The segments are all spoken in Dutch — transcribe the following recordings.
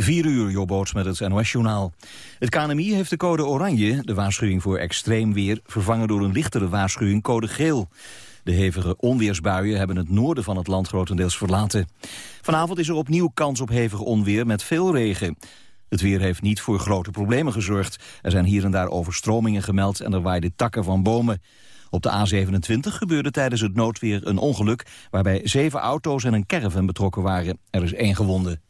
4 uur, Jobboots met het NOS-journaal. Het KNMI heeft de code oranje, de waarschuwing voor extreem weer... vervangen door een lichtere waarschuwing, code geel. De hevige onweersbuien hebben het noorden van het land grotendeels verlaten. Vanavond is er opnieuw kans op hevig onweer met veel regen. Het weer heeft niet voor grote problemen gezorgd. Er zijn hier en daar overstromingen gemeld en er waaiden takken van bomen. Op de A27 gebeurde tijdens het noodweer een ongeluk... waarbij zeven auto's en een caravan betrokken waren. Er is één gewonde.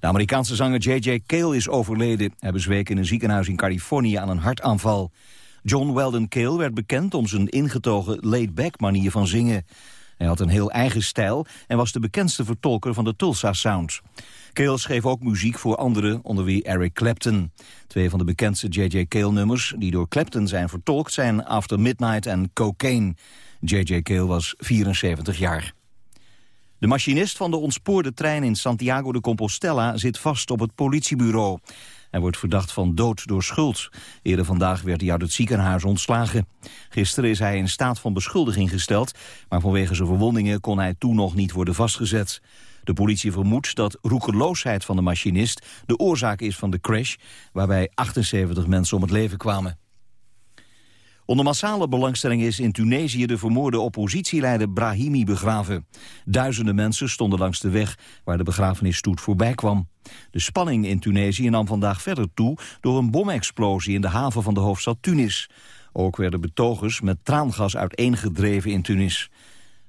De Amerikaanse zanger J.J. Cale is overleden. Hij bezweek in een ziekenhuis in Californië aan een hartaanval. John Weldon Cale werd bekend om zijn ingetogen laid-back manier van zingen. Hij had een heel eigen stijl en was de bekendste vertolker van de Tulsa Sound. Cale schreef ook muziek voor anderen, onder wie Eric Clapton. Twee van de bekendste J.J. Cale-nummers die door Clapton zijn vertolkt... zijn After Midnight en Cocaine. J.J. Cale was 74 jaar. De machinist van de ontspoorde trein in Santiago de Compostela zit vast op het politiebureau. Hij wordt verdacht van dood door schuld. Eerder vandaag werd hij uit het ziekenhuis ontslagen. Gisteren is hij in staat van beschuldiging gesteld... maar vanwege zijn verwondingen kon hij toen nog niet worden vastgezet. De politie vermoedt dat roekeloosheid van de machinist... de oorzaak is van de crash, waarbij 78 mensen om het leven kwamen. Onder massale belangstelling is in Tunesië de vermoorde oppositieleider Brahimi begraven. Duizenden mensen stonden langs de weg waar de begrafenisstoet voorbij kwam. De spanning in Tunesië nam vandaag verder toe door een bomexplosie in de haven van de hoofdstad Tunis. Ook werden betogers met traangas uiteengedreven in Tunis.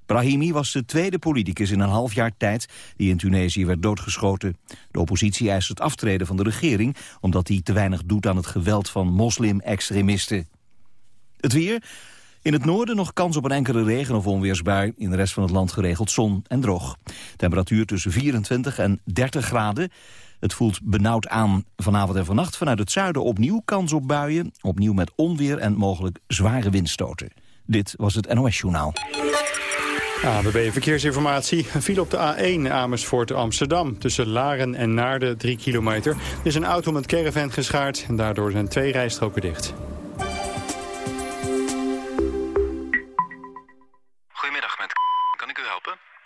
Brahimi was de tweede politicus in een half jaar tijd die in Tunesië werd doodgeschoten. De oppositie eist het aftreden van de regering omdat hij te weinig doet aan het geweld van moslim-extremisten. Het weer. In het noorden nog kans op een enkele regen- of onweersbui. In de rest van het land geregeld zon en droog. Temperatuur tussen 24 en 30 graden. Het voelt benauwd aan. Vanavond en vannacht vanuit het zuiden opnieuw kans op buien. Opnieuw met onweer en mogelijk zware windstoten. Dit was het NOS Journaal. ABB Verkeersinformatie. File op de A1 Amersfoort Amsterdam. Tussen Laren en Naarden 3 kilometer. Er is een auto met caravan geschaard en daardoor zijn twee rijstroken dicht.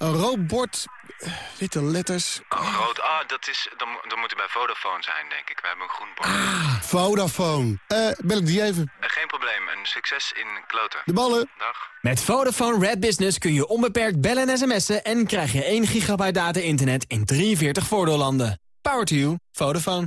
Een rood bord, witte letters. Oh, rood. Ah, dat, is, dan, dan moet het bij Vodafone zijn, denk ik. We hebben een groen bord. Ah, Vodafone. Eh, bel ik die even? Uh, geen probleem. Een succes in kloten. De ballen. Dag. Met Vodafone Red Business kun je onbeperkt bellen en sms'en... en krijg je 1 gigabyte data-internet in 43 voordeellanden. Power to you. Vodafone.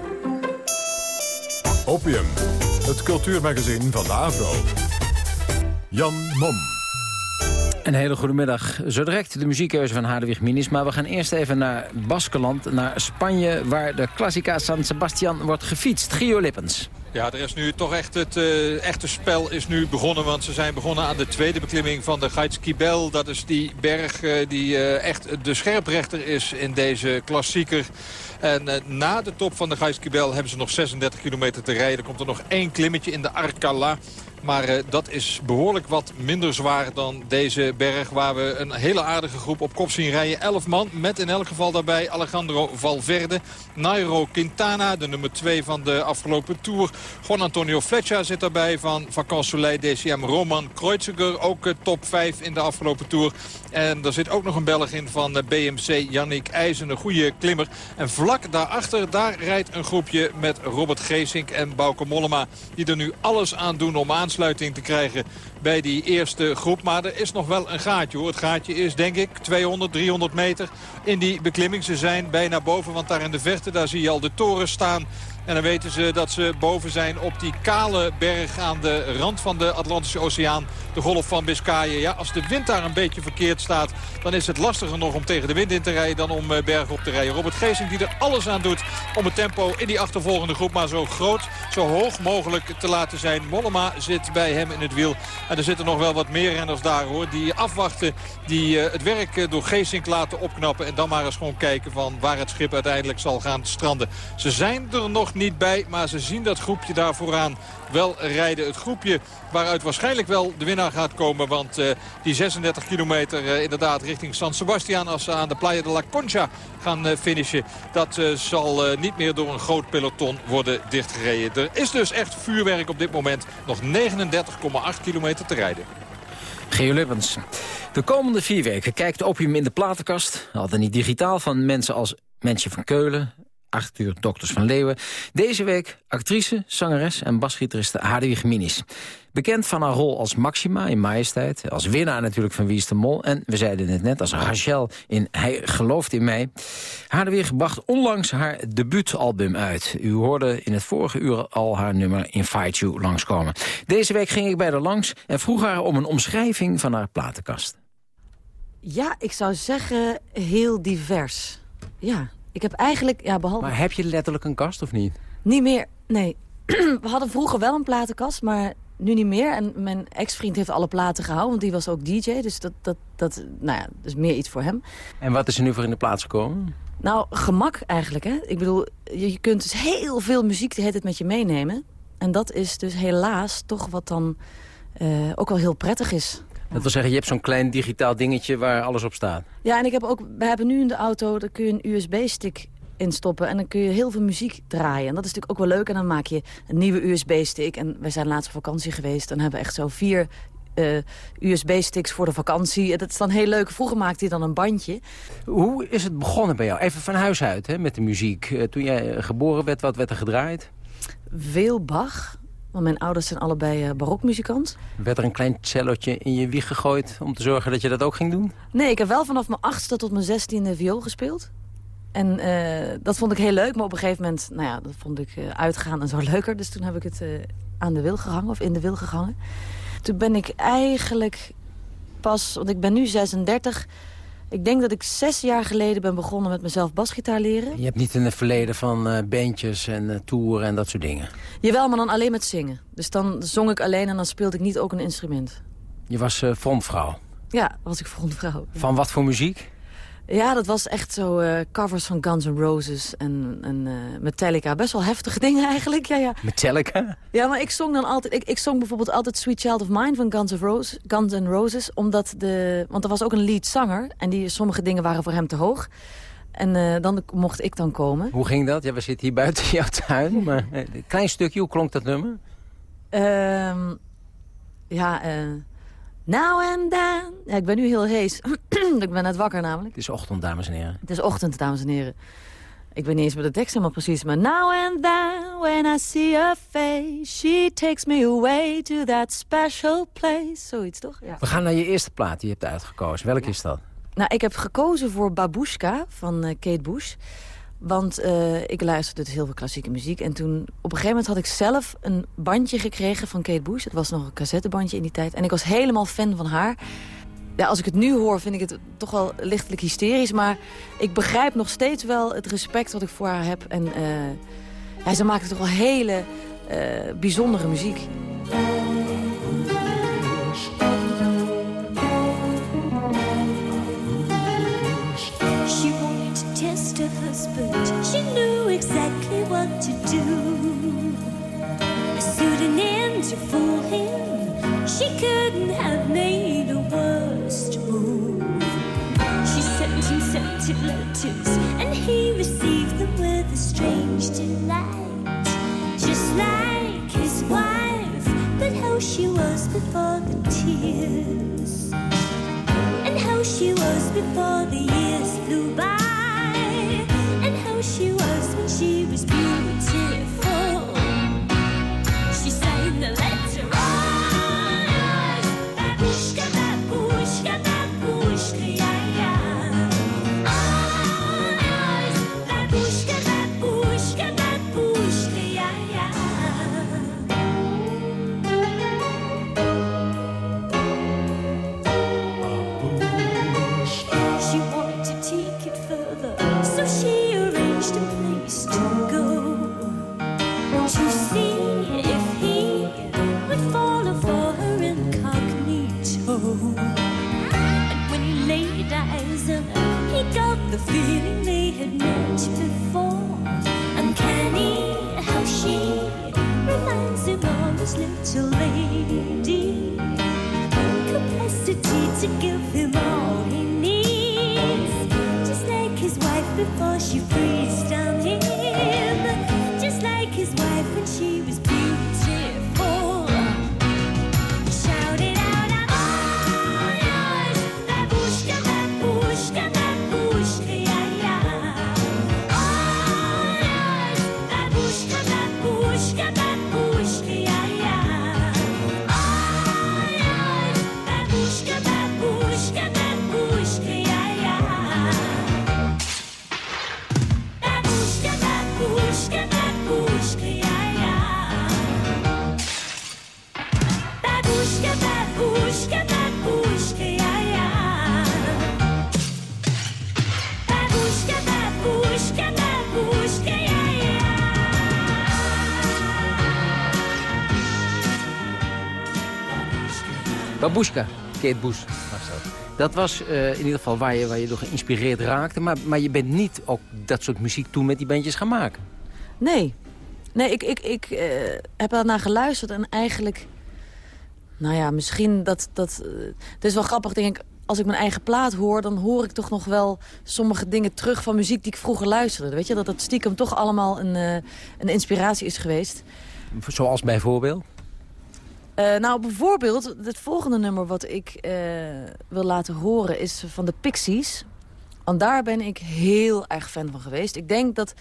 Opium, het cultuurmagazin van de AVRO. Jan Mom. Een hele goede middag. Zo de muziekkeuze van Hadewig Minis. Maar we gaan eerst even naar Baskeland, naar Spanje... waar de Classica San Sebastian wordt gefietst. Gio Lippens. Ja, er is nu toch echt het uh, echte spel is nu begonnen. Want ze zijn begonnen aan de tweede beklimming van de Gaitskibel. Dat is die berg uh, die uh, echt de scherprechter is in deze klassieker. En na de top van de Gaitskibel hebben ze nog 36 kilometer te rijden. Er komt er nog één klimmetje in de Arcala. Maar uh, dat is behoorlijk wat minder zwaar dan deze berg... waar we een hele aardige groep op kop zien rijden. Elf man met in elk geval daarbij Alejandro Valverde. Nairo Quintana, de nummer 2 van de afgelopen Tour. Juan Antonio Fletcher zit daarbij van Vacan Soleil DCM. Roman Kreuziger, ook uh, top 5 in de afgelopen Tour. En er zit ook nog een Belg in van uh, BMC, Yannick IJzen, een goede klimmer. En vlak daarachter, daar rijdt een groepje met Robert Geesink en Bauke Mollema... die er nu alles aan doen om aan aansluiting te krijgen bij die eerste groep. Maar er is nog wel een gaatje hoor. Het gaatje is denk ik 200, 300 meter in die beklimming. Ze zijn bijna boven, want daar in de verte daar zie je al de toren staan En dan weten ze dat ze boven zijn op die kale berg aan de rand van de Atlantische Oceaan. De golf van Biscayen. Ja, als de wind daar een beetje verkeerd staat... dan is het lastiger nog om tegen de wind in te rijden dan om eh, bergop te rijden. Robert Geesing die er alles aan doet om het tempo in die achtervolgende groep... maar zo groot, zo hoog mogelijk te laten zijn. Mollema zit bij hem in het wiel. En er zitten nog wel wat meer renners daar hoor. Die afwachten, die uh, het werk uh, door Geesink laten opknappen. En dan maar eens gewoon kijken van waar het schip uiteindelijk zal gaan stranden. Ze zijn er nog niet bij, maar ze zien dat groepje daar vooraan wel rijden. Het groepje waaruit waarschijnlijk wel de winnaar gaat komen. Want uh, die 36 kilometer uh, inderdaad richting San Sebastian... als ze aan de Playa de la Concha gaan uh, finishen... dat zal niet meer door een groot peloton worden dichtgereden. Er is dus echt vuurwerk op dit moment. Nog 39,8 kilometer te rijden. Geo Lippens. De komende vier weken kijkt Opium in de platenkast. Altijd niet digitaal van mensen als Mensje van Keulen... Arthur Dokters van Leeuwen. Deze week actrice, zangeres en basgitariste Hadewig Minis. Bekend van haar rol als Maxima in Majesteit. Als winnaar natuurlijk van Wie is de Mol. En we zeiden het net als Rachel in Hij gelooft in mij. Hadewig bracht onlangs haar debuutalbum uit. U hoorde in het vorige uur al haar nummer Invite You langskomen. Deze week ging ik bij haar langs en vroeg haar om een omschrijving van haar platenkast. Ja, ik zou zeggen heel divers. Ja, ik heb eigenlijk, ja, behalve... Maar heb je letterlijk een kast of niet? Niet meer, nee. We hadden vroeger wel een platenkast, maar nu niet meer. En mijn ex-vriend heeft alle platen gehouden, want die was ook DJ. Dus dat, dat, dat, nou ja, dus meer iets voor hem. En wat is er nu voor in de plaats gekomen? Nou, gemak eigenlijk, hè. Ik bedoel, je, je kunt dus heel veel muziek de hele tijd met je meenemen. En dat is dus helaas toch wat dan uh, ook wel heel prettig is. Dat wil zeggen, je hebt zo'n klein digitaal dingetje waar alles op staat. Ja, en ik heb ook, we hebben nu in de auto, daar kun je een USB-stick instoppen en dan kun je heel veel muziek draaien. En dat is natuurlijk ook wel leuk. En dan maak je een nieuwe USB-stick. En we zijn laatst op vakantie geweest. Dan hebben we echt zo vier uh, USB-sticks voor de vakantie. Dat is dan heel leuk. Vroeger maakte hij dan een bandje. Hoe is het begonnen bij jou? Even van huis uit hè, met de muziek. Uh, toen jij geboren werd, wat werd er gedraaid? Veel Bach. Want mijn ouders zijn allebei uh, barokmuzikant. Werd er een klein cellotje in je wieg gegooid om te zorgen dat je dat ook ging doen? Nee, ik heb wel vanaf mijn achtste tot mijn zestiende viool gespeeld. En uh, dat vond ik heel leuk, maar op een gegeven moment, nou ja, dat vond ik uh, uitgaan en zo leuker. Dus toen heb ik het aan de wil gehangen, of in de wil gehangen. Toen ben ik eigenlijk pas, want ik ben nu 36... Ik denk dat ik zes jaar geleden ben begonnen met mezelf basgitaar leren. Je hebt niet in het verleden van uh, bandjes en uh, toeren en dat soort dingen? Jawel, maar dan alleen met zingen. Dus dan zong ik alleen en dan speelde ik niet ook een instrument. Je was uh, frontvrouw? Ja, was ik frontvrouw. Van wat voor muziek? Ja, dat was echt zo uh, covers van Guns N' Roses en, en uh, Metallica. Best wel heftige dingen eigenlijk. Ja, ja. Metallica? Ja, maar ik zong dan altijd... Ik, ik zong bijvoorbeeld altijd Sweet Child of Mine van Guns N' Roses, Guns N' Roses omdat de... Want er was ook een leadzanger en die, sommige dingen waren voor hem te hoog. En uh, dan mocht ik dan komen. Hoe ging dat? Ja, we zitten hier buiten jouw tuin. Maar een klein stukje, hoe klonk dat nummer? Um, ja, eh... Now and then. Ja, ik ben nu heel hees. ik ben net wakker namelijk. Het is ochtend, dames en heren. Het is ochtend, dames en heren. Ik weet niet eens met de tekst helemaal precies. Maar now and then, when I see her face... She takes me away to that special place. Zoiets, toch? Ja. We gaan naar je eerste plaat die je hebt uitgekozen. Welke ja. is dat? Nou, ik heb gekozen voor Babushka van uh, Kate Bush. Want uh, ik luisterde dus heel veel klassieke muziek. En toen, op een gegeven moment had ik zelf een bandje gekregen van Kate Bush. Het was nog een cassettebandje in die tijd. En ik was helemaal fan van haar. Ja, als ik het nu hoor, vind ik het toch wel lichtelijk hysterisch. Maar ik begrijp nog steeds wel het respect wat ik voor haar heb. En uh, ja, ze maakte toch wel hele uh, bijzondere muziek. To fool him, she couldn't have made a worse move. She sent him scented letters, Babushka, Kate Bush was dat. Dat was eh, in ieder geval waar je, waar je door geïnspireerd raakte. Maar, maar je bent niet ook dat soort muziek toen met die bandjes gaan maken. Nee. Nee, ik, ik, ik eh, heb daarna geluisterd en eigenlijk... Nou ja, misschien dat... dat eh, het is wel grappig, denk ik... Als ik mijn eigen plaat hoor, dan hoor ik toch nog wel sommige dingen terug van muziek die ik vroeger luisterde. Weet je, dat dat stiekem toch allemaal een, eh, een inspiratie is geweest. Zoals bijvoorbeeld? Nou, bijvoorbeeld, het volgende nummer wat ik wil laten horen is van de Pixies. Want daar ben ik heel erg fan van geweest. Ik denk dat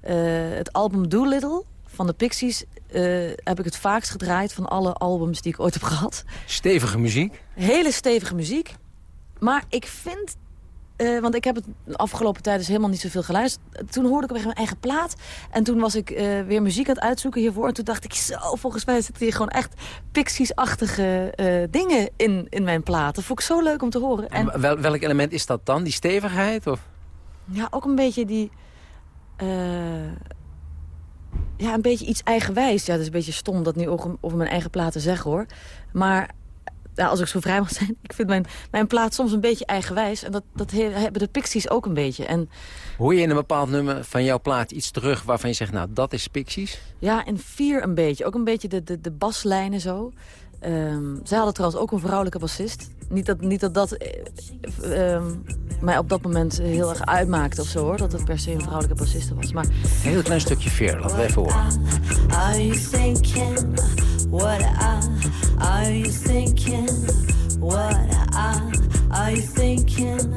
het album Doolittle van de Pixies... eh, heb ik het vaakst gedraaid van alle albums die ik ooit heb gehad. Stevige muziek. Hele stevige muziek. Maar ik vind... eh, want ik heb het de afgelopen tijd dus helemaal niet zoveel geluisterd. Toen hoorde ik weer mijn eigen plaat. En toen was ik eh, weer muziek aan het uitzoeken hiervoor. En toen dacht ik, zo, volgens mij zitten hier gewoon echt Pixies-achtige eh, dingen in, in mijn plaat. Dat vond ik zo leuk om te horen. En En wel, welk element is dat dan? Die stevigheid? Of? ja, ook een beetje die... eh, ja, een beetje iets eigenwijs. Ja, dat is een beetje stom dat nu over, over mijn eigen plaat te zeggen, hoor. Maar ja, als ik zo vrij mag zijn, ik vind mijn, mijn plaat soms een beetje eigenwijs. En dat, dat he- hebben de Pixies ook een beetje. En Hoor je in een bepaald nummer van jouw plaat iets terug waarvan je zegt, nou, dat is Pixies? ja, in vier een beetje. Ook een beetje de, de, de baslijnen zo. Ehm, zij hadden trouwens ook een vrouwelijke bassist. Niet dat niet dat, dat eh, ehm, mij op dat moment heel erg uitmaakte of zo, hoor. Dat het per se een vrouwelijke bassiste was. Maar Een heel klein stukje veer, laten we even horen. Are you thinking what I? Are you thinking what I? Are you thinking?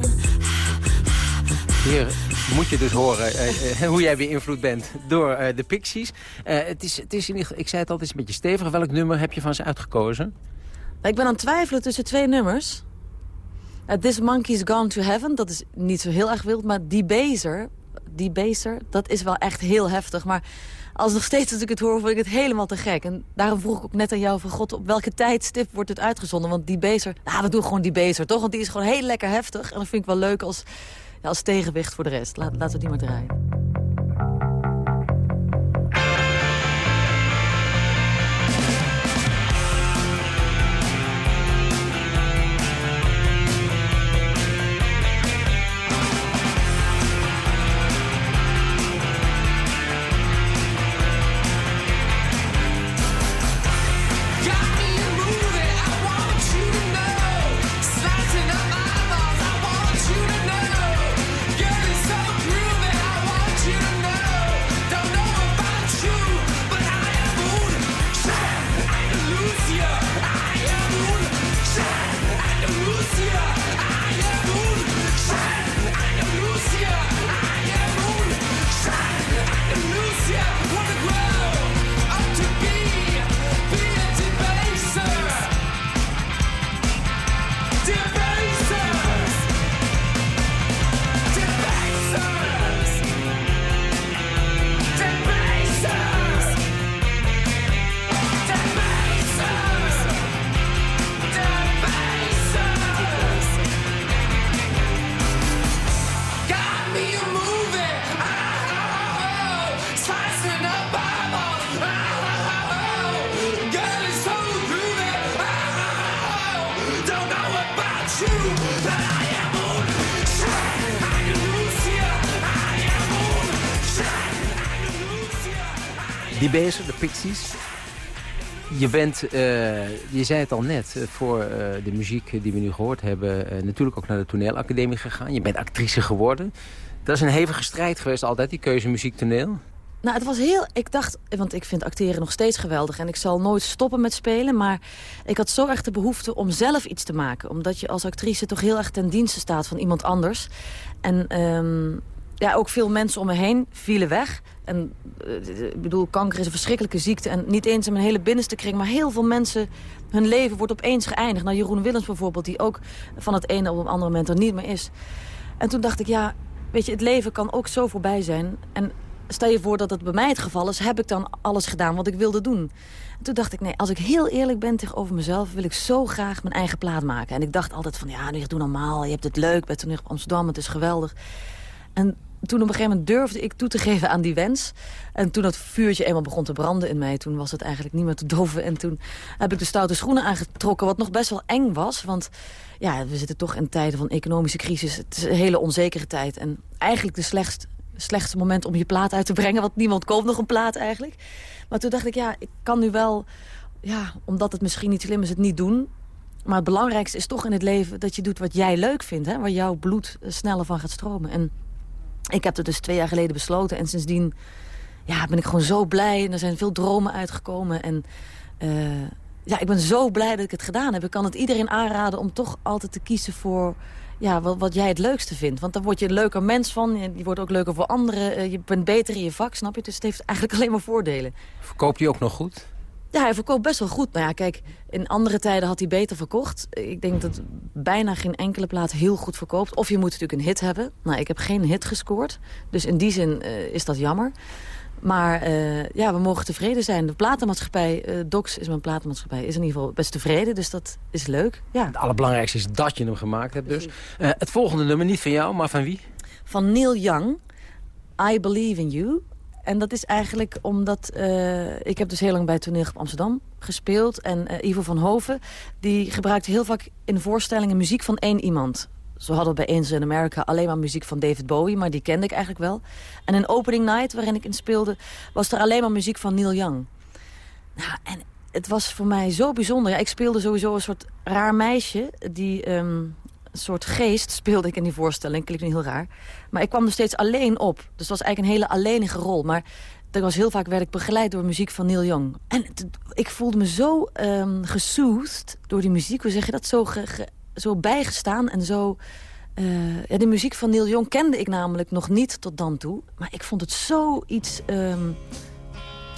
Hier moet je dus horen eh, eh, hoe jij beïnvloed bent door eh, de Pixies. Het is, het is in ik zei het altijd, een beetje stevig. Welk nummer heb je van ze uitgekozen? Ik ben aan het twijfelen tussen twee nummers. This Monkey's Gone to Heaven, dat is niet zo heel erg wild. Maar Die Baser, Die Baser, dat is wel echt heel heftig. Maar als nog steeds als ik het hoor, word ik het helemaal te gek. En daarom vroeg ik ook net aan jou van God, op welke tijdstip wordt het uitgezonden? Want Die Baser, nou, we doen gewoon Die Baser, toch? Want die is gewoon heel lekker heftig. En dat vind ik wel leuk als, als tegenwicht voor de rest. Laat, laten we die maar draaien. Bezig, de Pixies. Je bent, eh, je zei het al net, eh, voor eh, de muziek die we nu gehoord hebben... natuurlijk ook naar de toneelacademie gegaan. Je bent actrice geworden. Dat is een hevige strijd geweest altijd, die keuze muziek-toneel. Nou, het was heel... Ik dacht, want ik vind acteren nog steeds geweldig... en ik zal nooit stoppen met spelen, maar ik had zo erg de behoefte om zelf iets te maken. Omdat je als actrice toch heel erg ten dienste staat van iemand anders. En ehm, ja, ook veel mensen om me heen vielen weg. En eh, ik bedoel, kanker is een verschrikkelijke ziekte... en niet eens in mijn hele binnenste kring... maar heel veel mensen, hun leven wordt opeens geëindigd. Nou, Jeroen Willems bijvoorbeeld, die ook van het ene op het andere moment er niet meer is. En toen dacht ik, ja, weet je, het leven kan ook zo voorbij zijn. En stel je voor dat het bij mij het geval is... heb ik dan alles gedaan wat ik wilde doen. En toen dacht ik, nee, als ik heel eerlijk ben tegenover mezelf... wil ik zo graag mijn eigen plaat maken. En ik dacht altijd van, ja, nu doe normaal. Je hebt het leuk bij op Amsterdam, het is geweldig. En toen op een gegeven moment durfde ik toe te geven aan die wens. En toen dat vuurtje eenmaal begon te branden in mij... toen was het eigenlijk niet meer te doven. En toen heb ik de stoute schoenen aangetrokken... wat nog best wel eng was, want ja, we zitten toch in tijden van economische crisis. Het is een hele onzekere tijd. En eigenlijk de slechtst, slechtste moment om je plaat uit te brengen... want niemand koopt nog een plaat eigenlijk. Maar toen dacht ik, ja, ik kan nu wel... ja, omdat het misschien niet slim is, het niet doen... Maar het belangrijkste is toch in het leven dat je doet wat jij leuk vindt. Hè? Waar jouw bloed eh, sneller van gaat stromen. En ik heb het dus twee jaar geleden besloten. En sindsdien ja, ben ik gewoon zo blij. En er zijn veel dromen uitgekomen. En eh, ja, ik ben zo blij dat ik het gedaan heb. Ik kan het iedereen aanraden om toch altijd te kiezen voor ja, wat, wat jij het leukste vindt. Want dan word je een leuker mens van. Je wordt ook leuker voor anderen. Eh, Je bent beter in je vak, snap je? Dus het heeft eigenlijk alleen maar voordelen. Verkoop je ook nog goed? Ja, hij verkoopt best wel goed. Maar ja, kijk, in andere tijden had hij beter verkocht. Ik denk dat bijna geen enkele plaat heel goed verkoopt. Of je moet natuurlijk een hit hebben. Nou, ik heb geen hit gescoord. Dus in die zin eh, is dat jammer. Maar eh, ja, we mogen tevreden zijn. De platenmaatschappij, eh, Docs is mijn platenmaatschappij, is in ieder geval best tevreden. Dus dat is leuk. Ja. Het allerbelangrijkste is dat je hem gemaakt hebt dus. Het volgende nummer, niet van jou, maar van wie? Van Neil Young, I Believe in You. En dat is eigenlijk omdat... eh, ik heb dus heel lang bij Toneelgroep Amsterdam gespeeld. En eh, Ivo van Hoven, die gebruikte heel vaak in voorstellingen muziek van één iemand. Zo hadden we bij Angels in America alleen maar muziek van David Bowie, maar die kende ik eigenlijk wel. En in Opening Night, waarin ik in speelde, was er alleen maar muziek van Neil Young. Nou, en het was voor mij zo bijzonder. Ik speelde sowieso een soort raar meisje. Die ehm, een soort geest speelde ik in die voorstelling. Klinkt niet heel raar. Maar ik kwam er steeds alleen op. Dus het was eigenlijk een hele alleenige rol. Maar er was heel vaak werd ik begeleid door muziek van Neil Young. En ik voelde me zo ehm gesoothed door die muziek. Hoe zeg je dat? Zo, zo bijgestaan en zo... eh, ja, de muziek van Neil Young kende ik namelijk nog niet tot dan toe. Maar ik vond het zoiets... ehm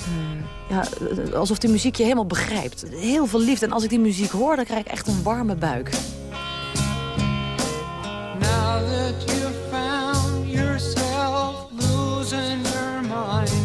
eh, ja, eh, alsof die muziek je helemaal begrijpt. Heel veel liefde. En als ik die muziek hoor, dan krijg ik echt een warme buik. That you've found yourself losing your mind,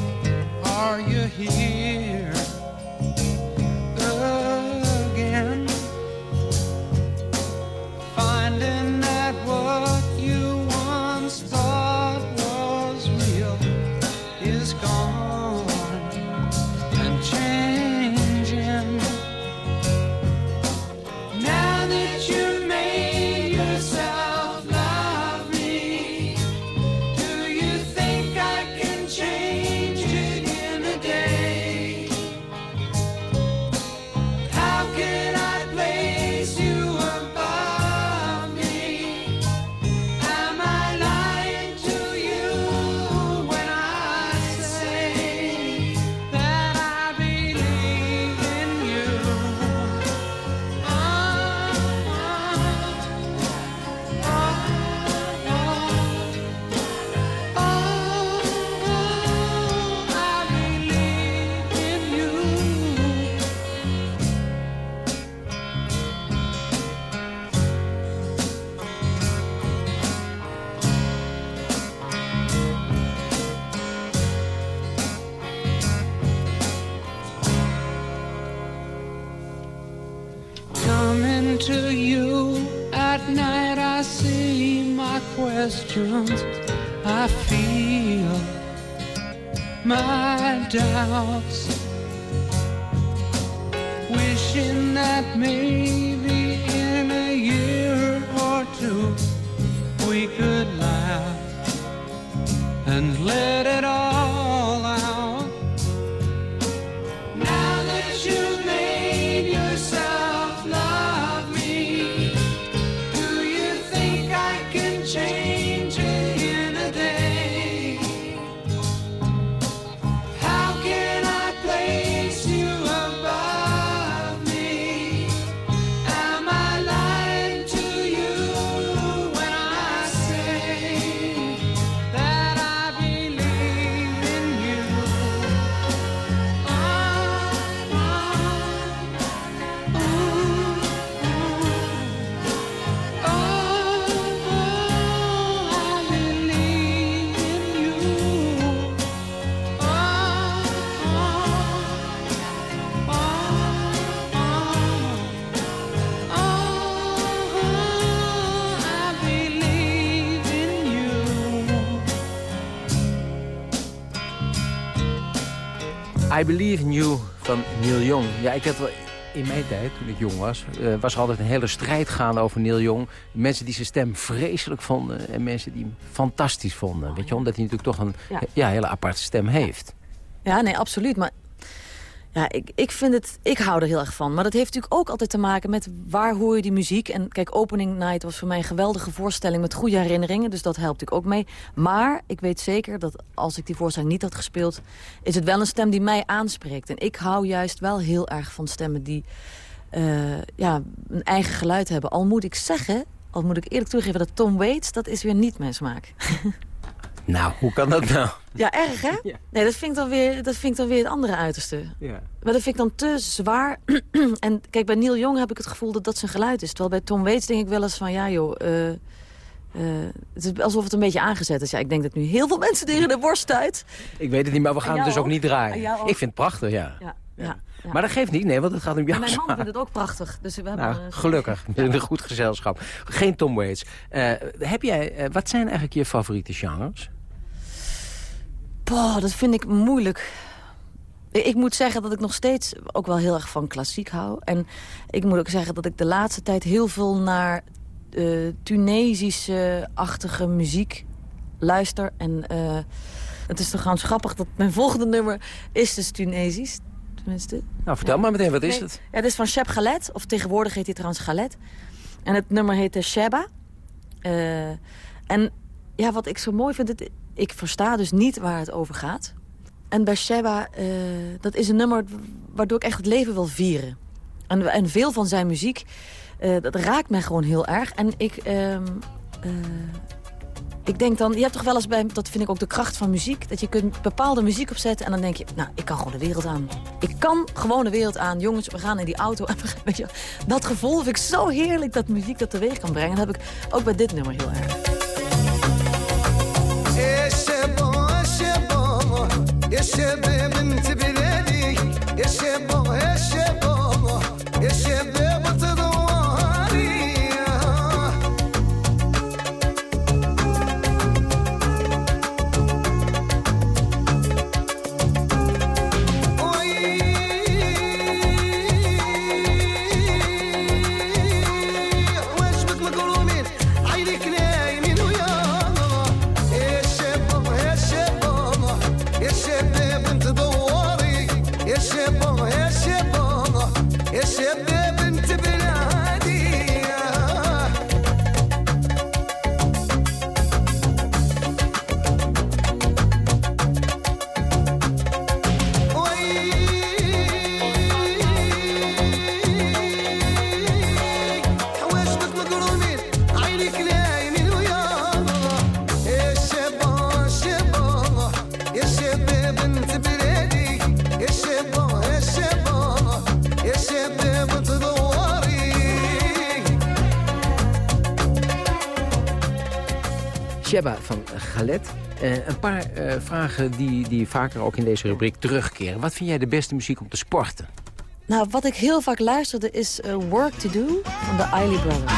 I Believe in You van Neil Young. Ja, ik had wel... In mijn tijd, toen ik jong was, eh, was er altijd een hele strijd gaande over Neil Young. Mensen die zijn stem vreselijk vonden en mensen die hem fantastisch vonden. Weet je, omdat hij natuurlijk toch een Ja. ja. hele aparte stem heeft. Ja, nee, absoluut. Maar ja, ik, ik vind het, ik hou er heel erg van. Maar dat heeft natuurlijk ook altijd te maken met waar hoor je die muziek. En kijk, Opening Night was voor mij een geweldige voorstelling met goede herinneringen. Dus dat helpt natuurlijk ook mee. Maar ik weet zeker dat als ik die voorstelling niet had gespeeld... is het wel een stem die mij aanspreekt. En ik hou juist wel heel erg van stemmen die eh, ja, een eigen geluid hebben. Al moet ik zeggen, al moet ik eerlijk toegeven dat Tom Waits... dat is weer niet mijn smaak. Nou, hoe kan dat nou? Ja, erg hè? Nee, dat vind ik dan weer, dat vind ik dan weer het andere uiterste. Ja. Maar dat vind ik dan te zwaar. en kijk, bij Neil Young heb ik het gevoel dat dat zijn geluid is. Terwijl bij Tom Waits denk ik wel eens van, ja joh... eh, eh, het is alsof het een beetje aangezet is. Ja, ik denk dat nu heel veel mensen tegen de borst stuit. Ik weet het niet, maar we gaan het dus ook ook? niet draaien. Ook? Ik vind het prachtig, ja. Ja, ja, ja. Maar dat geeft niet, nee, want het gaat om jou. mijn man vindt het ook prachtig. Dus we hebben Nou, een- gelukkig. In een goed gezelschap. Geen Tom Waits. Eh, heb jij, wat zijn eigenlijk je favoriete genres? Boah, dat vind ik moeilijk. Ik moet zeggen dat ik nog steeds ook wel heel erg van klassiek hou. En ik moet ook zeggen dat ik de laatste tijd heel veel naar eh, Tunesische-achtige muziek luister. En eh, het is toch gewoon grappig dat mijn volgende nummer is dus Tunesisch. Tenminste. Nou, vertel maar meteen, wat is Nee, het? Ja, dit is van Sheb Galet. Of tegenwoordig heet hij trouwens Galet. En het nummer heet eh, Sheba. En ja, wat ik zo mooi vind... Het, ik versta dus niet waar het over gaat. En bij eh, dat is een nummer waardoor ik echt het leven wil vieren. En, en veel van zijn muziek, eh, dat raakt mij gewoon heel erg. En ik... ehm, eh, ik denk dan, je hebt toch wel eens bij, dat vind ik ook de kracht van muziek... dat je kunt bepaalde muziek opzetten en dan denk je... nou, ik kan gewoon de wereld aan. Ik kan gewoon de wereld aan. Jongens, we gaan in die auto. En dat gevoel vind ik zo heerlijk dat muziek dat teweeg kan brengen. Dat heb ik ook bij dit nummer heel erg. يا شابة يا شابة يا شابة بنت بلادي يا شابة Eh, een paar eh, vragen die, die vaker ook in deze rubriek terugkeren. Wat vind jij de beste muziek om te sporten? Nou, wat ik heel vaak luisterde is eh, Work to Do van de Eiley Brothers.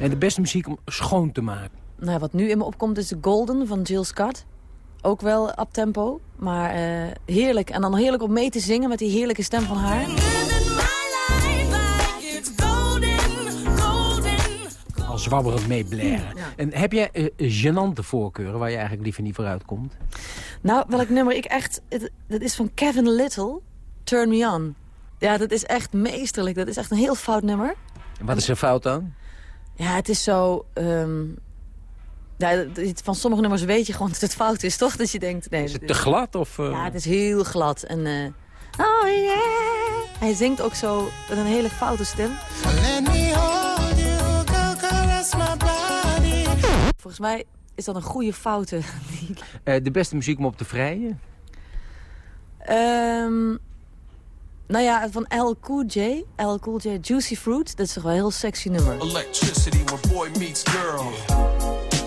En de beste muziek om schoon te maken? Nou, wat nu in me opkomt is Golden van Jill Scott. Ook wel uptempo, maar eh, heerlijk. En dan heerlijk om mee te zingen met die heerlijke stem van haar. Zwabberend mee blaren. En heb jij eh, gênante voorkeuren waar je eigenlijk liever niet vooruit komt? Nou, welk nummer ik echt... het- Dat is van Kevin Little, Turn Me On. Ja, dat is echt meesterlijk. Dat is echt een heel fout nummer. En wat is er fout aan? Ja, het is zo... ehm, ja, van sommige nummers weet je gewoon dat het fout is, toch? Dat je denkt... Nee, Is het te glad? Of, eh? Ja, het is heel glad. En, eh, oh yeah! Hij zingt ook zo met een hele foute stem. Volgens mij is dat een goede foute. Eh, de beste muziek om op te vrijen? Ehm, nou ja, van L Cool J. L Cool J, Juicy Fruit. Dat is toch wel een heel sexy nummer. Electricity when boy meets girl.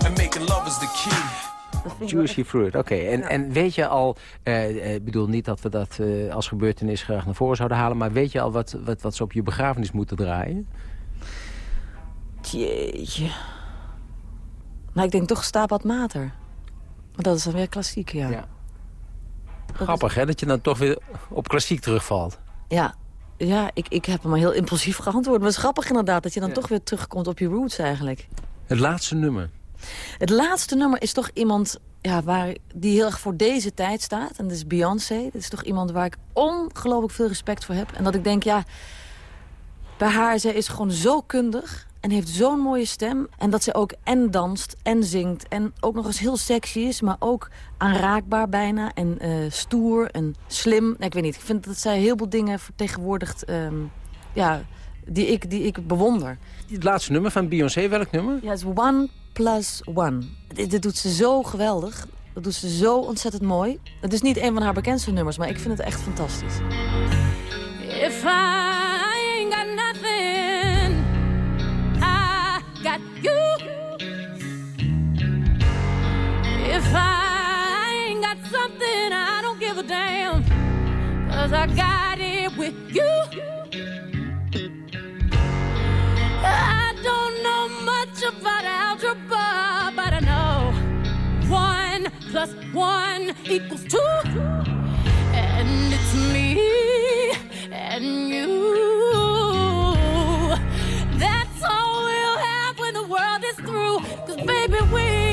And making love is the key. Juicy fruit, oké. En, en weet je al, eh, eh, ik bedoel niet dat we dat eh, als gebeurtenis graag naar voren zouden halen... maar weet je al wat, wat, wat ze op je begrafenis moeten draaien? Jeetje. Nou, ik denk toch Stabat Mater. Maar dat is dan weer klassiek, ja. Ja. Grappig, hè, dat je dan toch weer op klassiek terugvalt. Ja, ja ik, ik heb hem maar heel impulsief geantwoord. Maar het is grappig inderdaad dat je dan toch weer terugkomt op je roots eigenlijk. Het laatste nummer. Het laatste nummer is toch iemand ja, waar, die heel erg voor deze tijd staat. En dat is Beyoncé. Dat is toch iemand waar ik ongelooflijk veel respect voor heb. En dat ik denk, ja, bij haar, zij is gewoon zo kundig. En heeft zo'n mooie stem. En dat ze ook en danst en zingt. En ook nog eens heel sexy is. Maar ook aanraakbaar bijna. En eh, stoer en slim. Nee, ik weet niet. Ik vind dat zij heel veel dingen vertegenwoordigt... ehm, ja, die ik, die ik bewonder. Het laatste nummer van Beyoncé, welk nummer? Ja, het is One Plus One. Dit, dit doet ze zo geweldig. Dat doet ze zo ontzettend mooi. Het is niet een van haar bekendste nummers, maar ik vind het echt fantastisch. If I Cause I got it with you. I don't know much about algebra, but I know one plus one equals two. And it's me and you. That's all we'll have when the world is through. Cause baby, we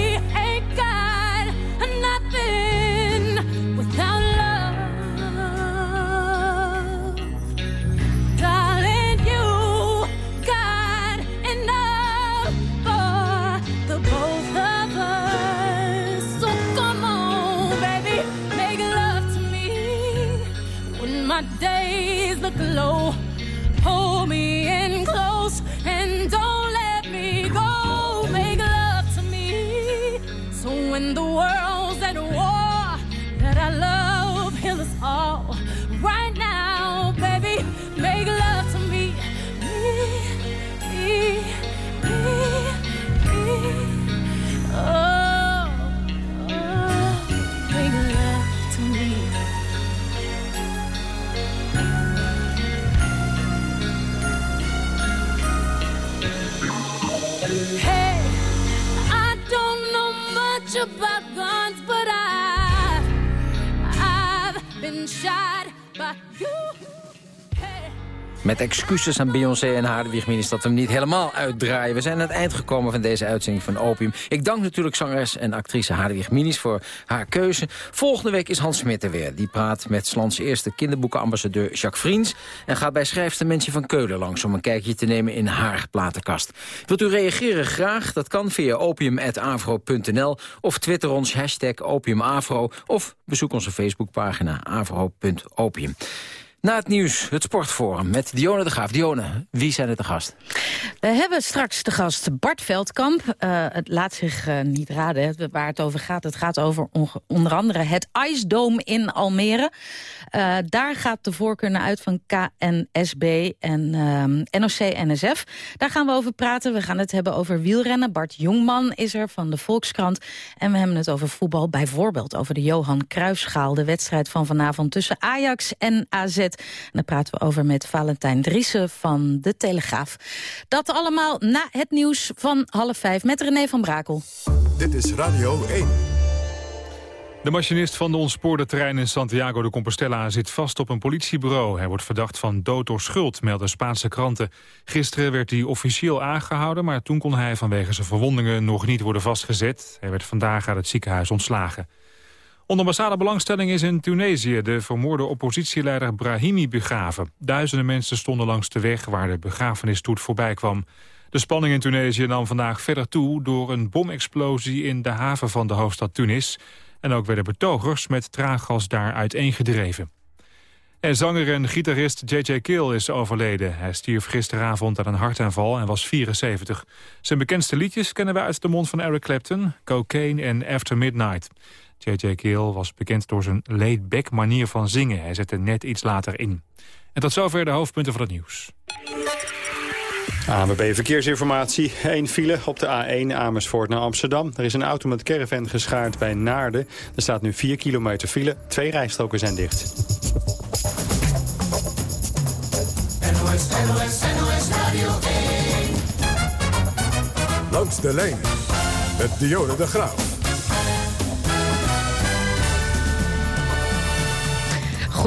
excuses aan Beyoncé en Hadewig Minis dat we hem niet helemaal uitdraaien. We zijn aan het eind gekomen van deze uitzending van Opium. Ik dank natuurlijk zangeres en actrice Hadewig Minis voor haar keuze. Volgende week is Hans Smit er weer. Die praat met Slans eerste kinderboekenambassadeur Jacques Vriends... en gaat bij schrijfster Mensje van Keulen langs om een kijkje te nemen in haar platenkast. Wilt u reageren? Graag. Dat kan via opium.avro.nl of twitter ons hashtag opiumavro... of bezoek onze Facebookpagina avro.opium. Na het nieuws, het sportforum met Dione de Graaf. Dione, wie zijn er te gast? We hebben straks de gast Bart Veldkamp. Eh, het laat zich eh, niet raden hè, waar het over gaat. Het gaat over onder andere het Dome in Almere. Eh, daar gaat de voorkeur naar uit van KNSB en ehm, NOC-NSF. Daar gaan we over praten. We gaan het hebben over wielrennen. Bart Jongman is er van de Volkskrant. En we hebben het over voetbal. Bijvoorbeeld over de Johan Cruijffschaal. De wedstrijd van vanavond tussen Ajax en AZ. En daar praten we over met Valentijn Driessen van De Telegraaf. Dat allemaal na het nieuws van half vijf met René van Brakel. Dit is Radio 1. De machinist van de ontspoorde trein in Santiago de Compostela zit vast op een politiebureau. Hij wordt verdacht van dood door schuld, melden Spaanse kranten. Gisteren werd hij officieel aangehouden, maar toen kon hij vanwege zijn verwondingen nog niet worden vastgezet. Hij werd vandaag uit het ziekenhuis ontslagen. Onder massale belangstelling is in Tunesië de vermoorde oppositieleider Brahimi begraven. Duizenden mensen stonden langs de weg waar de begrafenisstoet voorbij kwam. De spanning in Tunesië nam vandaag verder toe door een bomexplosie in de haven van de hoofdstad Tunis. En ook werden betogers met traangas daar uiteengedreven. En zanger en gitarist J.J. Kill is overleden. Hij stierf gisteravond aan een hartaanval en was 74. Zijn bekendste liedjes kennen we uit de mond van Eric Clapton, Cocaine en After Midnight. J.J. Kill was bekend door zijn laid-back manier van zingen. Hij zette net iets later in. En tot zover de hoofdpunten van het nieuws. ANWB Verkeersinformatie. Eén file op de A1 Amersfoort naar Amsterdam. Er is een auto met caravan geschaard bij Naarden. Er staat nu 4 kilometer file. Twee rijstroken zijn dicht. NOS, NOS, NOS Radio 1. Langs de lijn met Dionne de Graaf.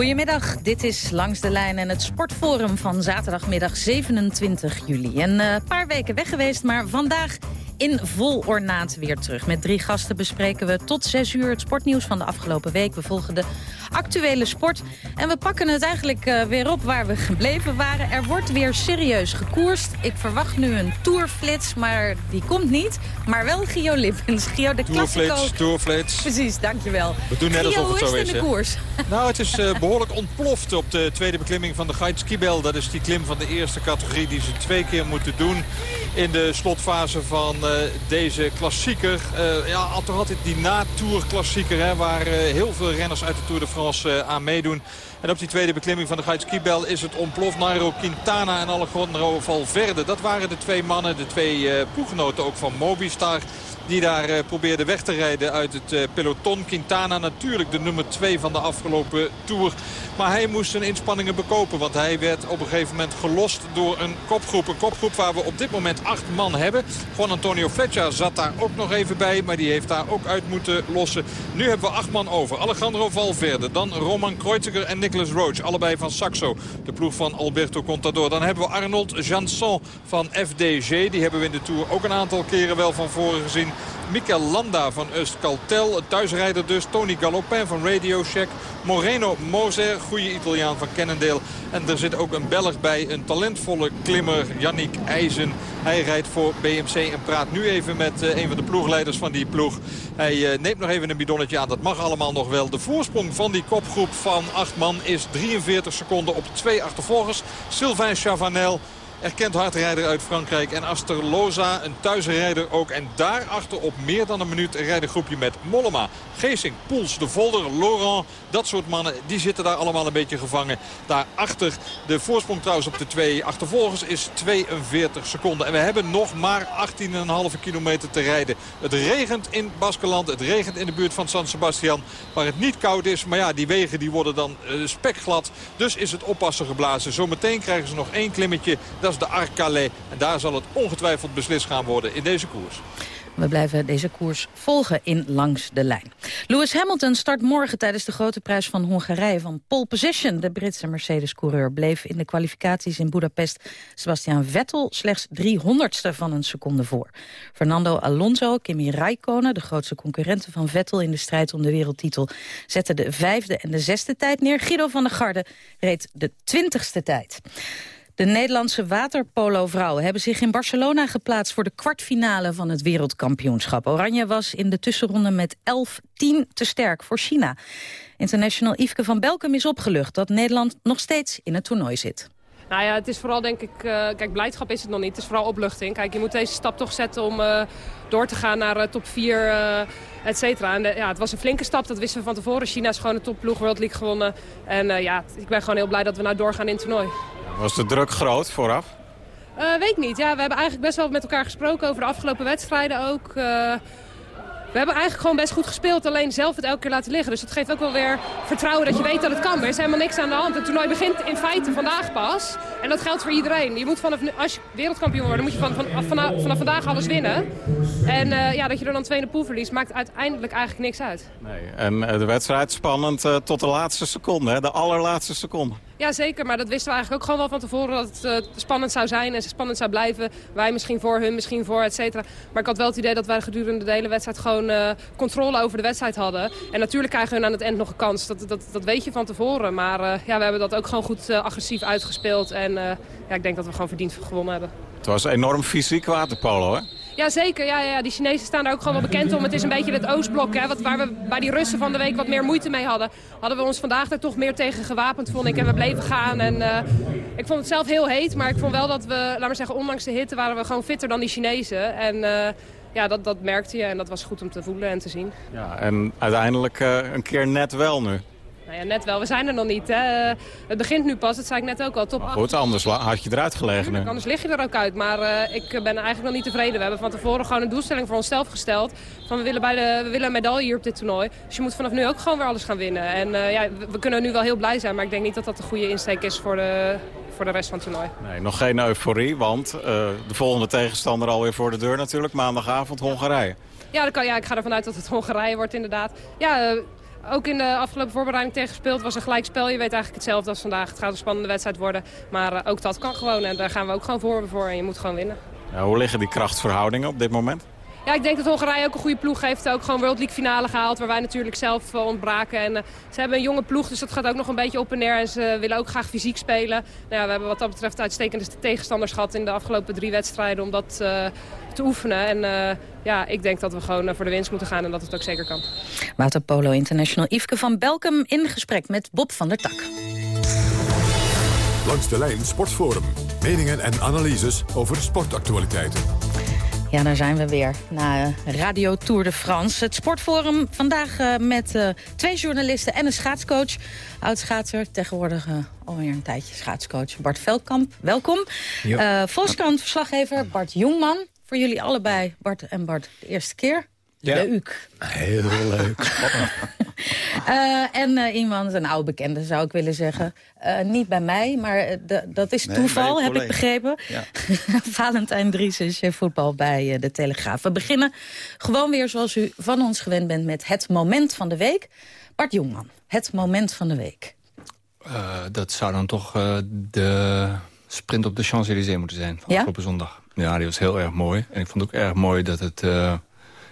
Goedemiddag, dit is Langs de Lijn en het sportforum van zaterdagmiddag 27 juli. Een eh, paar weken weg geweest, maar vandaag in vol ornaat weer terug. Met drie gasten bespreken we tot zes uur het sportnieuws van de afgelopen week. We volgen de actuele sport en we pakken het eigenlijk eh, weer op waar we gebleven waren. Er wordt weer serieus gekoerst. Ik verwacht nu een tourflits, maar die komt niet. Maar wel Gio Lippens, Gio de Classico. Tourflits, tourflits. Precies, dankjewel. We doen net Gio, alsof het zo is is. de koers? Nou, het is eh, behoorlijk ontploft op de tweede beklimming van de Gait Skibel. Dat is die klim van de eerste categorie die ze twee keer moeten doen in de slotfase van deze klassieker. Eh, ja, toch altijd die na-tour klassieker hè, waar eh, heel veel renners uit de Tour de France eh, aan meedoen. En op die tweede beklimming van de Gait Skibel is het ontploft. Nairo Quintana en Alejandro Valverde. Dat waren de twee mannen, de twee eh ploeggenoten ook van Mobistar die daar eh, probeerde weg te rijden uit het eh, peloton. Quintana natuurlijk de nummer 2 van de afgelopen Tour. Maar hij moest zijn inspanningen bekopen. Want hij werd op een gegeven moment gelost door een kopgroep. Een kopgroep waar we op dit moment acht man hebben. Juan Antonio Fletcher zat daar ook nog even bij. Maar die heeft daar ook uit moeten lossen. Nu hebben we acht man over. Alejandro Valverde. Dan Roman Kreuziger en Nicolas Roach. Allebei van Saxo. De ploeg van Alberto Contador. Dan hebben we Arnold Janson van FDG. Die hebben we in de Tour ook een aantal keren wel van voren gezien. Mikel Landa van Euskaltel, thuisrijder dus. Tony Galopin van Radio Shack. Moreno Moser, goede Italiaan van Cannondale. En er zit ook een Belg bij, een talentvolle klimmer, Yannick IJzen. Hij rijdt voor BMC en praat nu even met eh, een van de ploegleiders van die ploeg. Hij eh, neemt nog even een bidonnetje aan, dat mag allemaal nog wel. De voorsprong van die kopgroep van acht man is 43 seconden op twee achtervolgers. Sylvain Chavanel erkend hardrijder uit Frankrijk. En Aster Loza, een thuisrijder ook. En daarachter op meer dan een minuut een groepje met Mollema, Geesink, Poels, De Volder, Laurent. Dat soort mannen, die zitten daar allemaal een beetje gevangen. Daarachter, de voorsprong trouwens op de twee achtervolgers is 42 seconden. En we hebben nog maar 18,5 kilometer te rijden. Het regent in Baskeland, het regent in de buurt van San Sebastian. Waar het niet koud is, maar ja, die wegen die worden dan eh, spekglad. Dus is het oppassen geblazen. Zometeen krijgen ze nog één klimmetje. Is de Arcalais. En daar zal het ongetwijfeld beslist gaan worden in deze koers. We blijven deze koers volgen in Langs de Lijn. Lewis Hamilton start morgen tijdens de grote prijs van Hongarije van pole position. De Britse Mercedes-coureur bleef in de kwalificaties in Budapest Sebastian Vettel slechts 300ste van een seconde voor. Fernando Alonso, Kimi Räikkönen, de grootste concurrenten van Vettel in de strijd om de wereldtitel, zetten de vijfde en de zesde tijd neer. Guido van der Garde reed de twintigste tijd. De Nederlandse waterpolo-vrouwen hebben zich in Barcelona geplaatst... voor de kwartfinale van het wereldkampioenschap. Oranje was in de tussenronde met 11-10 te sterk voor China. International Yveske van Belkem is opgelucht... dat Nederland nog steeds in het toernooi zit. Nou ja, het is vooral denk ik, eh, kijk blijdschap is het nog niet, het is vooral opluchting. Kijk, je moet deze stap toch zetten om eh, door te gaan naar eh, top 4, eh et cetera. En de- ja, het was een flinke stap, dat wisten we van tevoren. China is gewoon een topploeg, World League gewonnen. En eh, ja, ik ben gewoon heel blij dat we nou doorgaan in het toernooi. Was de druk groot vooraf? Eh, weet ik niet, ja, we hebben eigenlijk best wel met elkaar gesproken over de afgelopen wedstrijden ook. Eh, we hebben eigenlijk gewoon best goed gespeeld, alleen zelf het elke keer laten liggen. Dus dat geeft ook wel weer vertrouwen dat je weet dat het kan. Er is helemaal niks aan de hand. Het toernooi begint in feite vandaag pas. En dat geldt voor iedereen. Je moet vanaf, als je wereldkampioen wordt, moet je van, van, vanaf, vanaf vandaag alles winnen. En eh, ja, dat je er dan twee in de pool verliest, maakt uiteindelijk eigenlijk niks uit. Nee. En eh, de wedstrijd spannend eh, tot de laatste seconde, hè? de allerlaatste seconde. Ja, zeker. Maar dat wisten we eigenlijk ook gewoon wel van tevoren dat het eh, spannend zou zijn en spannend zou blijven. Wij misschien voor hun, misschien voor, et cetera. Maar ik had wel het idee dat wij gedurende de hele wedstrijd gewoon eh, controle over de wedstrijd hadden. En natuurlijk krijgen hun aan het eind nog een kans. Dat, dat, dat weet je van tevoren. Maar eh, ja, we hebben dat ook gewoon goed agressief uitgespeeld. En ja, ik denk dat we gewoon verdiend gewonnen hebben. Het was enorm fysiek waterpolo, hè? Ja, zeker. Ja, ja. Die Chinezen staan daar ook gewoon wel bekend om. Het is een beetje het Oostblok, hè, wat, waar we bij die Russen van de week wat meer moeite mee hadden. Hadden we ons vandaag daar toch meer tegen gewapend, vond ik. En we bleven gaan. En, eh, ik vond het zelf heel heet, maar ik vond wel dat we, laat maar zeggen, ondanks de hitte waren we gewoon fitter dan die Chinezen. En eh, ja, dat, dat merkte je en dat was goed om te voelen en te zien. Ja, en uiteindelijk eh, een keer net wel nu. Nou ja, net wel. We zijn er nog niet. Hè. Het begint nu pas, dat zei ik net ook al. Top. Goed, anders had je eruit gelegen nu. Anders lig je er ook uit. Maar eh, ik ben eigenlijk nog niet tevreden. We hebben van tevoren gewoon een doelstelling voor onszelf gesteld. Van we willen, bij de, we willen een medaille hier op dit toernooi. Dus je moet vanaf nu ook gewoon weer alles gaan winnen. En eh, ja, we, we kunnen nu wel heel blij zijn. Maar ik denk niet dat dat de goede insteek is voor de, voor de rest van het toernooi. Nee, nog geen euforie, want eh, de volgende tegenstander alweer voor de deur natuurlijk. Maandagavond Hongarije. Ja, dat kan, ja, ik ga ervan uit dat het Hongarije wordt inderdaad. Ja, eh, ook in de afgelopen voorbereiding tegen gespeeld. was een gelijkspel. Je weet eigenlijk hetzelfde als vandaag. Het gaat een spannende wedstrijd worden. Maar eh, ook dat kan gewoon. En daar gaan we ook gewoon voor, voor. En je moet gewoon winnen. Ja, hoe liggen die krachtverhoudingen op dit moment? Ja, ik denk dat Hongarije ook een goede ploeg heeft. Ook gewoon World League finale gehaald, waar wij natuurlijk zelf eh, ontbraken. En eh, ze hebben een jonge ploeg, dus dat gaat ook nog een beetje op en neer. En ze willen ook graag fysiek spelen. Nou ja, we hebben wat dat betreft uitstekende tegenstanders gehad in de afgelopen drie wedstrijden om dat eh, te oefenen. En eh, ja, ik denk dat we gewoon eh, voor de winst moeten gaan en dat het ook zeker kan. Waterpolo International Yveske van Belkem in gesprek met Bob van der Tak. Langs de lijn Sportforum. Meningen en analyses over sportactualiteiten. Ja, daar zijn we weer. Na eh, Radio Tour de France. Het sportforum vandaag eh, met eh, twee journalisten en een schaatscoach. Oud-schaatser, tegenwoordig alweer een tijdje schaatscoach. Bart Veldkamp, welkom. Eh Volkskrant-verslaggever Bart Jongman. Voor jullie allebei, Bart en Bart, de eerste keer. Ja. Leuk. Heel leuk. Eh, en eh, iemand, een oude bekende zou ik willen zeggen. Eh, niet bij mij, maar dat is Nee, toeval, heb ik begrepen. Ja. Valentijn Dries is voetbal bij de Telegraaf. We beginnen gewoon weer zoals u van ons gewend bent met het moment van de week. Bart Jongman, het moment van de week. Eh, dat zou dan toch eh, de sprint op de Champs-Élysées moeten zijn van Ja? afgelopen zondag. Ja, die was heel erg mooi. En ik vond het ook erg mooi dat het eh,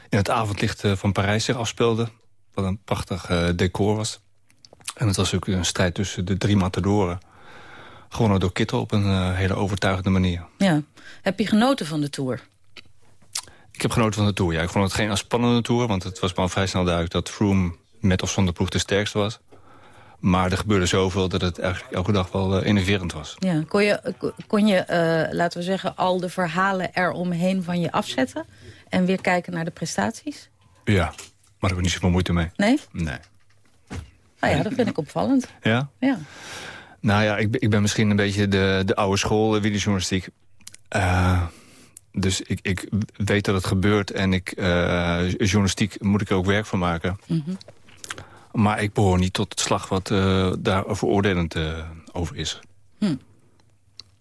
in het avondlicht eh, van Parijs zich afspeelde. Wat een prachtig eh, decor was. En het was ook een strijd tussen de drie matadoren. Gewonnen door Kittel op een hele overtuigende manier. Ja. Heb je genoten van de Tour? Ik heb genoten van de Tour. Ja, ik vond het geen spannende Tour, want het was me al vrij snel duidelijk dat Froome met of zonder ploeg de sterkste was. Maar er gebeurde zoveel dat het eigenlijk elke dag wel eh, innoverend was. Ja. Kon je, kon je eh, laten we zeggen, al de verhalen eromheen van je afzetten? En weer kijken naar de prestaties? Ja, maar daar heb ik niet zoveel moeite mee. Nee? Nee. Nou ja, dat vind ik opvallend. Ja? Ja. Nou ja, ik, ben- ik ben misschien een beetje de, de oude school uh, videojournalistiek. Eh, dus ik, ik weet dat het gebeurt en ik, eh, journalistiek moet ik er ook werk van maken. Mhm. Maar ik behoor niet tot het slag wat eh, daar veroordelend eh, over is. Hm.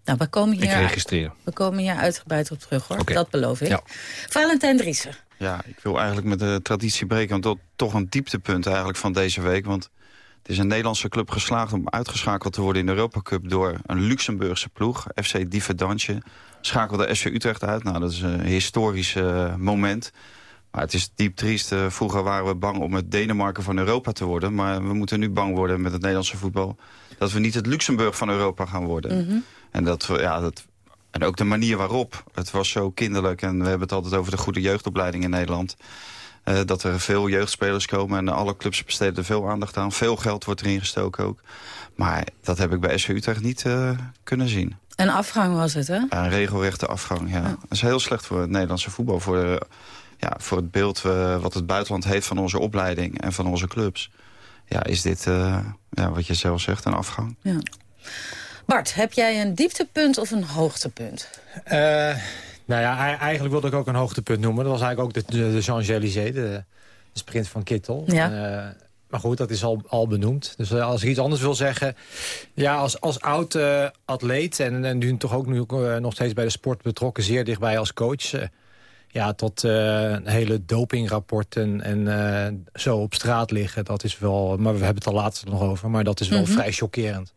Nou, we komen Ik hier, registreer. we komen hier uitgebreid op terug, hoor. Dat beloof ik. Ja. Valentijn Driessen. Ja, ik wil eigenlijk met de traditie breken. Want dat toch een dieptepunt eigenlijk van deze week. Want het is een Nederlandse club geslaagd om uitgeschakeld te worden in de Europa Cup... door een Luxemburgse ploeg, FC Differdange. Schakelde SV Utrecht uit. Nou, dat is een historisch eh, moment. Maar het is diep triest. Eh, vroeger waren we bang om het Denemarken van Europa te worden. Maar we moeten nu bang worden met het Nederlandse voetbal... dat we niet het Luxemburg van Europa gaan worden. Mhm. En, dat, we- ja, dat, en ook de manier waarop. Het was zo kinderlijk. En we hebben het altijd over de goede jeugdopleiding in Nederland. Eh, dat er veel jeugdspelers komen. En alle clubs besteden er veel aandacht aan. Veel geld wordt erin gestoken ook. Maar dat heb ik bij SV Utrecht niet eh, kunnen zien. Een afgang was het, hè? Een regelrechte afgang, ja. Dat is heel slecht voor het Nederlandse voetbal. Voor, de, ja, voor het beeld eh, wat het buitenland heeft van onze opleiding en van onze clubs. Ja, is dit, eh, ja, wat je zelf zegt, een afgang. Ja. Bart, heb jij een dieptepunt of een hoogtepunt? Eh, nou ja, eigenlijk wilde ik ook een hoogtepunt noemen. Dat was eigenlijk ook de, de, de Champs-Élysées, de, de sprint van Kittel. Ja. Eh, maar goed, dat is al, al benoemd. Dus als ik iets anders wil zeggen... Ja, als, als oud-atleet en, en nu toch ook nu nog steeds bij de sport betrokken... zeer dichtbij als coach... ja, tot eh, hele dopingrapporten en eh, zo op straat liggen. Dat is wel... Maar we hebben het al laatst nog over. Maar dat is wel Mhm. vrij chockerend.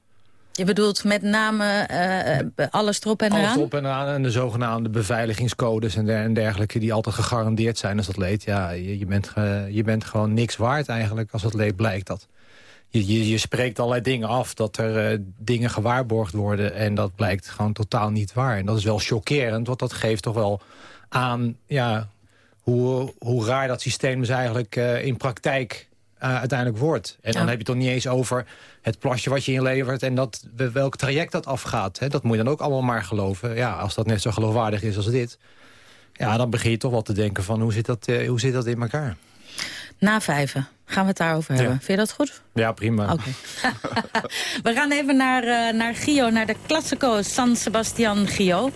Je bedoelt met name eh, alles erop en Alles eraan? op en aan en de zogenaamde beveiligingscodes en, der- en dergelijke... die altijd gegarandeerd zijn als atleet. Ja, je, je, bent, je bent gewoon niks waard eigenlijk als atleet blijkt dat. Je, je, je spreekt allerlei dingen af, dat er dingen gewaarborgd worden... en dat blijkt gewoon totaal niet waar. En dat is wel chockerend, want dat geeft toch wel aan... Ja, hoe, hoe raar dat systeem dus eigenlijk eh, in praktijk eh, uiteindelijk wordt. En dan heb je het toch niet eens over het plasje wat je inlevert... en dat, welk traject dat afgaat. Hè? Dat moet je dan ook allemaal maar geloven. Ja, als dat net zo geloofwaardig is als dit... ja, dan begin je toch wel te denken van hoe zit dat, eh, hoe zit dat in elkaar? Na vijven gaan we het daarover hebben. Ja. Vind je dat goed? Ja, prima. Oké. We gaan even naar, naar Gio, naar de Classico San Sebastian Gio.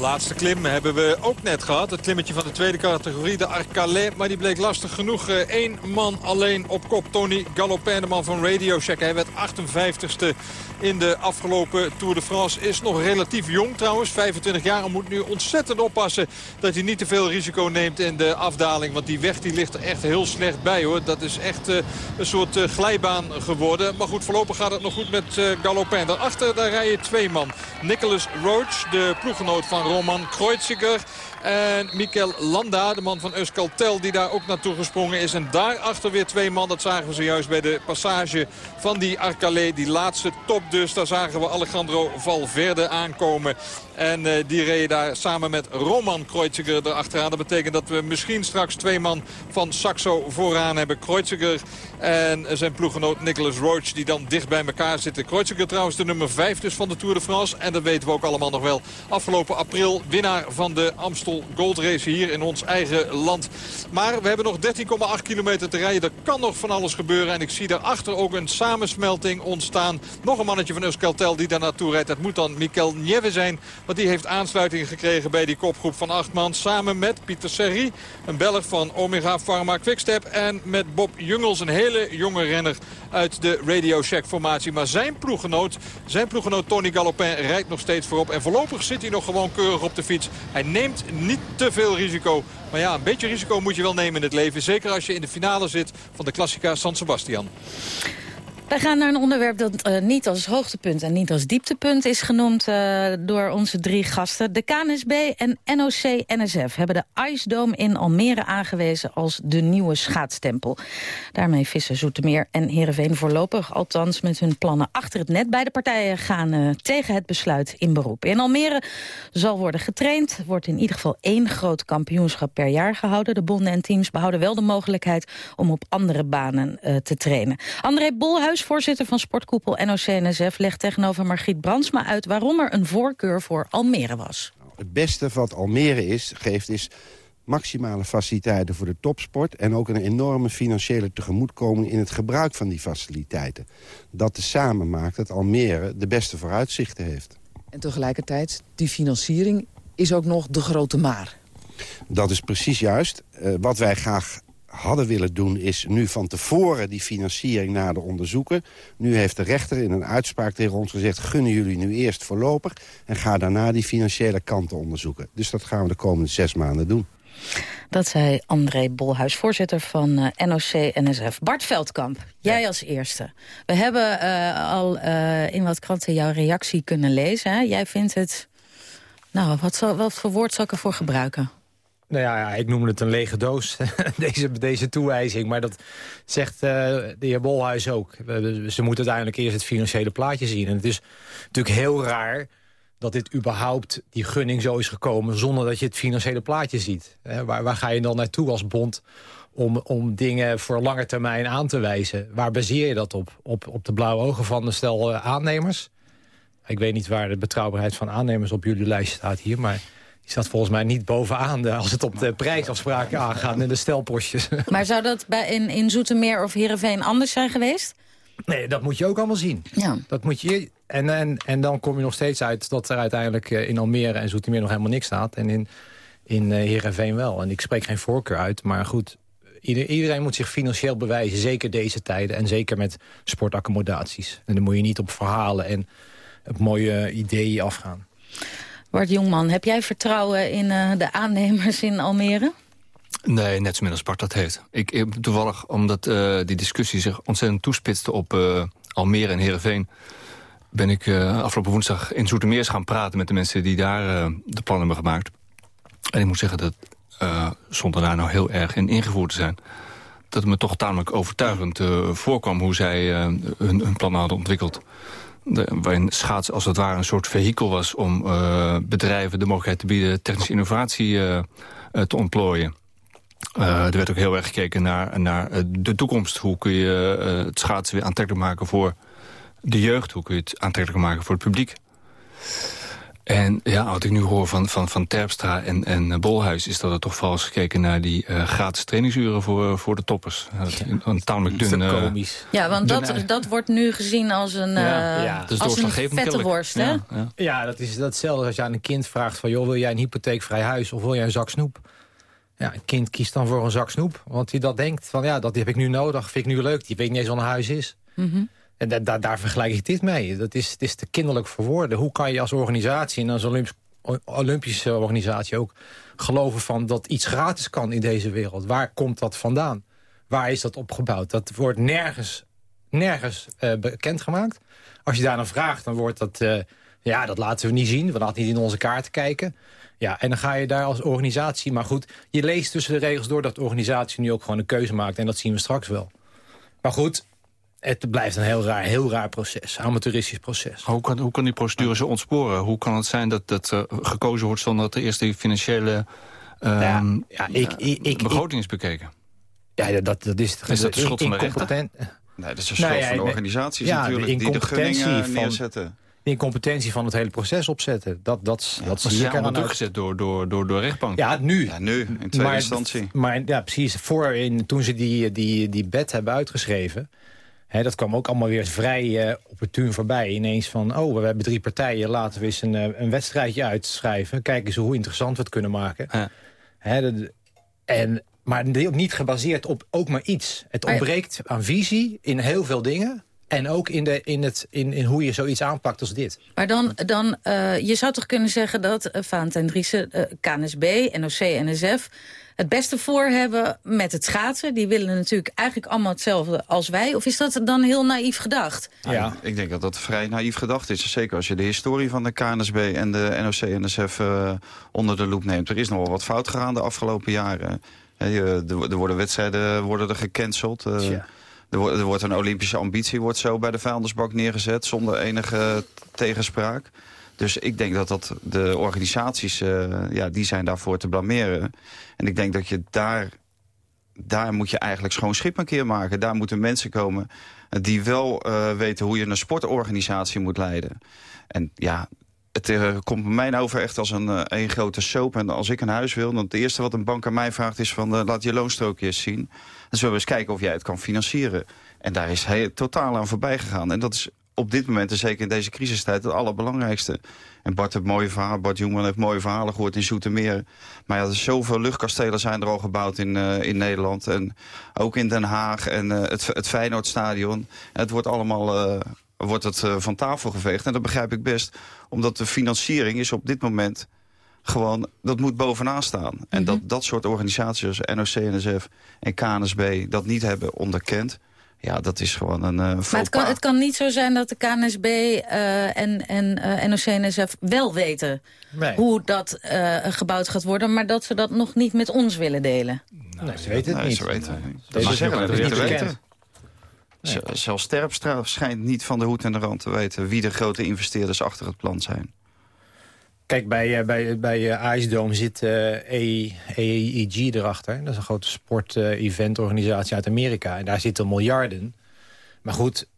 Laatste klim hebben we ook net gehad. Het klimmetje van de tweede categorie, de Arcalais. Maar die bleek lastig genoeg. Eén man alleen op kop. Tony Galopin, de man van Radio Shack. Hij werd 58ste in de afgelopen Tour de France. Is nog relatief jong trouwens. 25 jaar en moet nu ontzettend oppassen dat hij niet te veel risico neemt in de afdaling. Want die weg die ligt er echt heel slecht bij hoor. Dat is echt eh, een soort eh, glijbaan geworden. Maar goed, voorlopig gaat het nog goed met eh, Galopin. Daarachter daar rijden twee man. Nicholas Roach, de ploeggenoot van Roman Kreuziger. En Mikel Landa, de man van Euskaltel, die daar ook naartoe gesprongen is. En daarachter weer twee man. Dat zagen we zojuist bij de passage van die Arcalais. Die laatste top dus. Daar zagen we Alejandro Valverde aankomen. En eh, die reden daar samen met Roman Kreuziger erachteraan. Dat betekent dat we misschien straks twee man van Saxo vooraan hebben. Kreuziger en zijn ploeggenoot Nicholas Roach die dan dicht bij elkaar zitten. Kreuziger trouwens de nummer 5 dus van de Tour de France. En dat weten we ook allemaal nog wel. Afgelopen april winnaar van de Amstel Gold Race hier in ons eigen land. Maar we hebben nog 13,8 kilometer te rijden. Er kan nog van alles gebeuren. En ik zie daarachter ook een samensmelting ontstaan. Nog een mannetje van Euskaltel die daar naartoe rijdt. Dat moet dan Mikel Nieve zijn. Want die heeft aansluiting gekregen bij die kopgroep van acht man. Samen met Pieter Serri, een Belg van Omega Pharma Quickstep. En met Bob Jungels, een hele jonge renner uit de Radio Shack formatie. Maar zijn ploeggenoot, zijn ploeggenoot Tony Galopin rijdt nog steeds voorop. En voorlopig zit hij nog gewoon keurig op de fiets. Hij neemt niet te veel risico. Maar ja, een beetje risico moet je wel nemen in het leven. Zeker als je in de finale zit van de Klassica San Sebastian. Wij gaan naar een onderwerp dat eh, niet als hoogtepunt en niet als dieptepunt is genoemd uh, door onze drie gasten. De KNSB en NOC-NSF hebben de Ice in Almere aangewezen als de nieuwe schaatstempel. Daarmee vissen Zoetermeer en Heerenveen voorlopig, althans met hun plannen achter het net. Beide partijen gaan uh, tegen het besluit in beroep. In Almere zal worden getraind, wordt in ieder geval één groot kampioenschap per jaar gehouden. De bonden en teams behouden wel de mogelijkheid om op andere banen te trainen. André Bolhuis voorzitter van sportkoepel NOC-NSF... legt tegenover Margriet Brandsma uit waarom er een voorkeur voor Almere was. Het beste wat Almere is, geeft is maximale faciliteiten voor de topsport... en ook een enorme financiële tegemoetkoming in het gebruik van die faciliteiten. Dat tezamen maakt dat Almere de beste vooruitzichten heeft. En tegelijkertijd, die financiering is ook nog de grote maar. Dat is precies juist. Uh, wat wij graag hadden willen doen is nu van tevoren die financiering nader onderzoeken. Nu heeft de rechter in een uitspraak tegen ons gezegd... gunnen jullie nu eerst voorlopig en ga daarna die financiële kanten onderzoeken. Dus dat gaan we de komende zes maanden doen. Dat zei André Bolhuis, voorzitter van uh, NOC-NSF. Bart Veldkamp, jij als eerste. We hebben uh, al uh, in wat kranten jouw reactie kunnen lezen. Hè? Jij vindt het... Nou, wat, zal, wat voor woord zal ik ervoor gebruiken? Nou ja, ik noem het een lege doos, deze, deze toewijzing. Maar dat zegt uh, de heer Bolhuis ook. Ze moeten uiteindelijk eerst het financiële plaatje zien. En het is natuurlijk heel raar dat dit überhaupt, die gunning zo is gekomen... zonder dat je het financiële plaatje ziet. waar, waar ga je dan naartoe als bond om, om dingen voor lange termijn aan te wijzen? Waar baseer je dat op? Op, op de blauwe ogen van een stel uh, aannemers? Ik weet niet waar de betrouwbaarheid van aannemers op jullie lijst staat hier... maar die staat volgens mij niet bovenaan de, als het op de prijsafspraken aangaat en de stelpostjes. Maar zou dat bij in, in Zoetermeer of Heerenveen anders zijn geweest? Nee, dat moet je ook allemaal zien. Ja. Dat moet je, en, en, en dan kom je nog steeds uit dat er uiteindelijk eh, in Almere en Zoetermeer nog helemaal niks staat. En in, in Heerenveen wel. En ik spreek geen voorkeur uit, maar goed... Iedereen moet zich financieel bewijzen, zeker deze tijden. En zeker met sportaccommodaties. En dan moet je niet op verhalen en op mooie ideeën afgaan. Bart Jongman, heb jij vertrouwen in uh, de aannemers in Almere? Nee, net zo min als Bart dat heeft. Ik, toevallig, omdat uh, die discussie zich ontzettend toespitste op uh, Almere en Heerenveen... ben ik afgelopen woensdag in Zoetermeers gaan praten met de mensen die daar de plannen hebben gemaakt. En ik moet zeggen dat, zonder daar nou heel erg in ingevoerd te zijn... dat het me toch tamelijk overtuigend voorkwam hoe zij hun, hun plannen hadden ontwikkeld waarin schaatsen als het ware een soort vehikel was... om uh, bedrijven de mogelijkheid te bieden technische innovatie uh, uh, te ontplooien. er werd ook heel erg gekeken naar, naar de toekomst. Hoe kun je het schaatsen weer aantrekkelijk maken voor de jeugd? Hoe kun je het aantrekkelijker maken voor het publiek? En ja, wat ik nu hoor van, van, van Terpstra en, en eh, Bolhuis... is dat er toch vooral is gekeken naar die eh, gratis trainingsuren voor, voor de toppers. Ja, dat is een tamelijk dun... eh, komisch. Ja, want dat, dat wordt nu gezien als een, Ja, eh, ja. Is als een vette worst, hè? Ja, ja. Ja, dat is dat hetzelfde als je aan een kind vraagt van... joh, wil jij een hypotheekvrij huis of wil jij een zak snoep? Ja, een kind kiest dan voor een zak snoep. Want hij dat denkt van, ja, dat heb ik nu nodig, vind ik nu leuk. Die weet niet eens wat een huis is. Mhm. En da- da- daar vergelijk ik dit mee. Dat is, het is te kinderlijk voor woorden. Hoe kan je als organisatie en als Olympische organisatie ook geloven van dat iets gratis kan in deze wereld? Waar komt dat vandaan? Waar is dat opgebouwd? Dat wordt nergens, nergens eh, bekendgemaakt. Als je daar dan vraagt, dan wordt dat... eh, ja, dat laten we niet zien. We laten niet in onze kaarten kijken. Ja, en dan ga je daar als organisatie... Maar goed, je leest tussen de regels door dat de organisatie nu ook gewoon een keuze maakt. En dat zien we straks wel. Maar goed, het blijft een heel raar, heel raar proces. Amateuristisch proces. Hoe kan, hoe kan die procedure zo ontsporen? Hoe kan het zijn dat, dat eh, gekozen wordt zonder dat de eerste die financiële ehm, ja, ik- ik- ik- begroting is bekeken? Ja, dat, dat is... Is dat de schuld van de rechter? Nee, dat is de Nou schuld ja, van de organisaties Ja, natuurlijk... de die de gunningen van- neerzetten. De incompetentie van het hele proces opzetten. Dat, dat, dat Maar ze zie ik zijn onder druk gezet door, door, door, door rechtbank. Ja, nu. Ja, nu, in tweede maar, instantie. Maar ja, precies. Voor in, toen ze die, die, die bed hebben uitgeschreven... Hè, dat kwam ook allemaal weer vrij eh, opportun voorbij. Ineens van, oh, we hebben drie partijen. Laten we eens een, eh, een wedstrijdje uitschrijven. Kijken eens hoe interessant we het kunnen maken. Hè, dat- en, maar niet gebaseerd op ook maar iets. Het Maar- ontbreekt aan visie in heel veel dingen. En ook in, de, in, het, in, in hoe je zoiets aanpakt als dit. Maar dan, dan eh, je zou toch kunnen zeggen dat uh, Valentijn Driessen, eh, KNSB, NOC, NSF... het beste voor hebben met het schaatsen. Die willen natuurlijk eigenlijk allemaal hetzelfde als wij. Of is dat dan heel naïef gedacht? Ja. Ik denk dat dat vrij naïef gedacht is. Zeker als je de historie van de KNSB en de NOC-NSF uh, onder de loep neemt. Er is nog wel wat fout gegaan de afgelopen jaren. He, er, er worden wedstrijden worden er gecanceld. Uh, er, wordt, er wordt een Olympische ambitie wordt zo bij de vuilnisbak neergezet... zonder enige tegenspraak. Dus ik denk dat, dat de organisaties, uh, ja, die zijn daarvoor te blameren. En ik denk dat je daar, daar moet je eigenlijk schoon schip een keer maken. Daar moeten mensen komen die wel uh, weten hoe je een sportorganisatie moet leiden. En ja, het uh, komt bij mij over echt als een, een grote soap. En als ik een huis wil, dan het eerste wat een bank aan mij vraagt is van... laat je loonstrookje eens zien. Dan zullen we eens kijken of jij het kan financieren. En daar is hij totaal aan voorbij gegaan. En dat is op dit moment, en zeker in deze crisistijd, het allerbelangrijkste. En Bart heeft mooie verhalen, Bart Jongman heeft mooie verhalen gehoord in Zoetermeer. Maar ja, er zoveel luchtkastelen zijn er al gebouwd in, uh, in Nederland. En ook in Den Haag en uh, het, het Feyenoordstadion. En het wordt allemaal uh, wordt het, van tafel geveegd. En dat begrijp ik best, omdat de financiering is op dit moment gewoon, dat moet bovenaan staan. En mm -hmm. dat dat soort organisaties als NOC, NSF en KNSB dat niet hebben onderkend... Ja, dat is gewoon een uh, Maar het kan, het kan niet zo zijn dat de KNSB uh, en, en uh, NOC-NSF wel weten nee. hoe dat gebouwd gaat worden... maar dat ze dat nog niet met ons willen delen. Nee, ze weten het nee, niet. Ze weten het niet. Dat ze zeggen het niet te weten. Nee. Zelfs Terpstra schijnt niet van de hoed en de rand te weten... wie de grote investeerders achter het plan zijn. Kijk, bij, bij, bij Ice Dome zit uh, AEG erachter. Dat is een grote sport-event-organisatie uit Amerika. En daar zitten miljarden. Maar goed,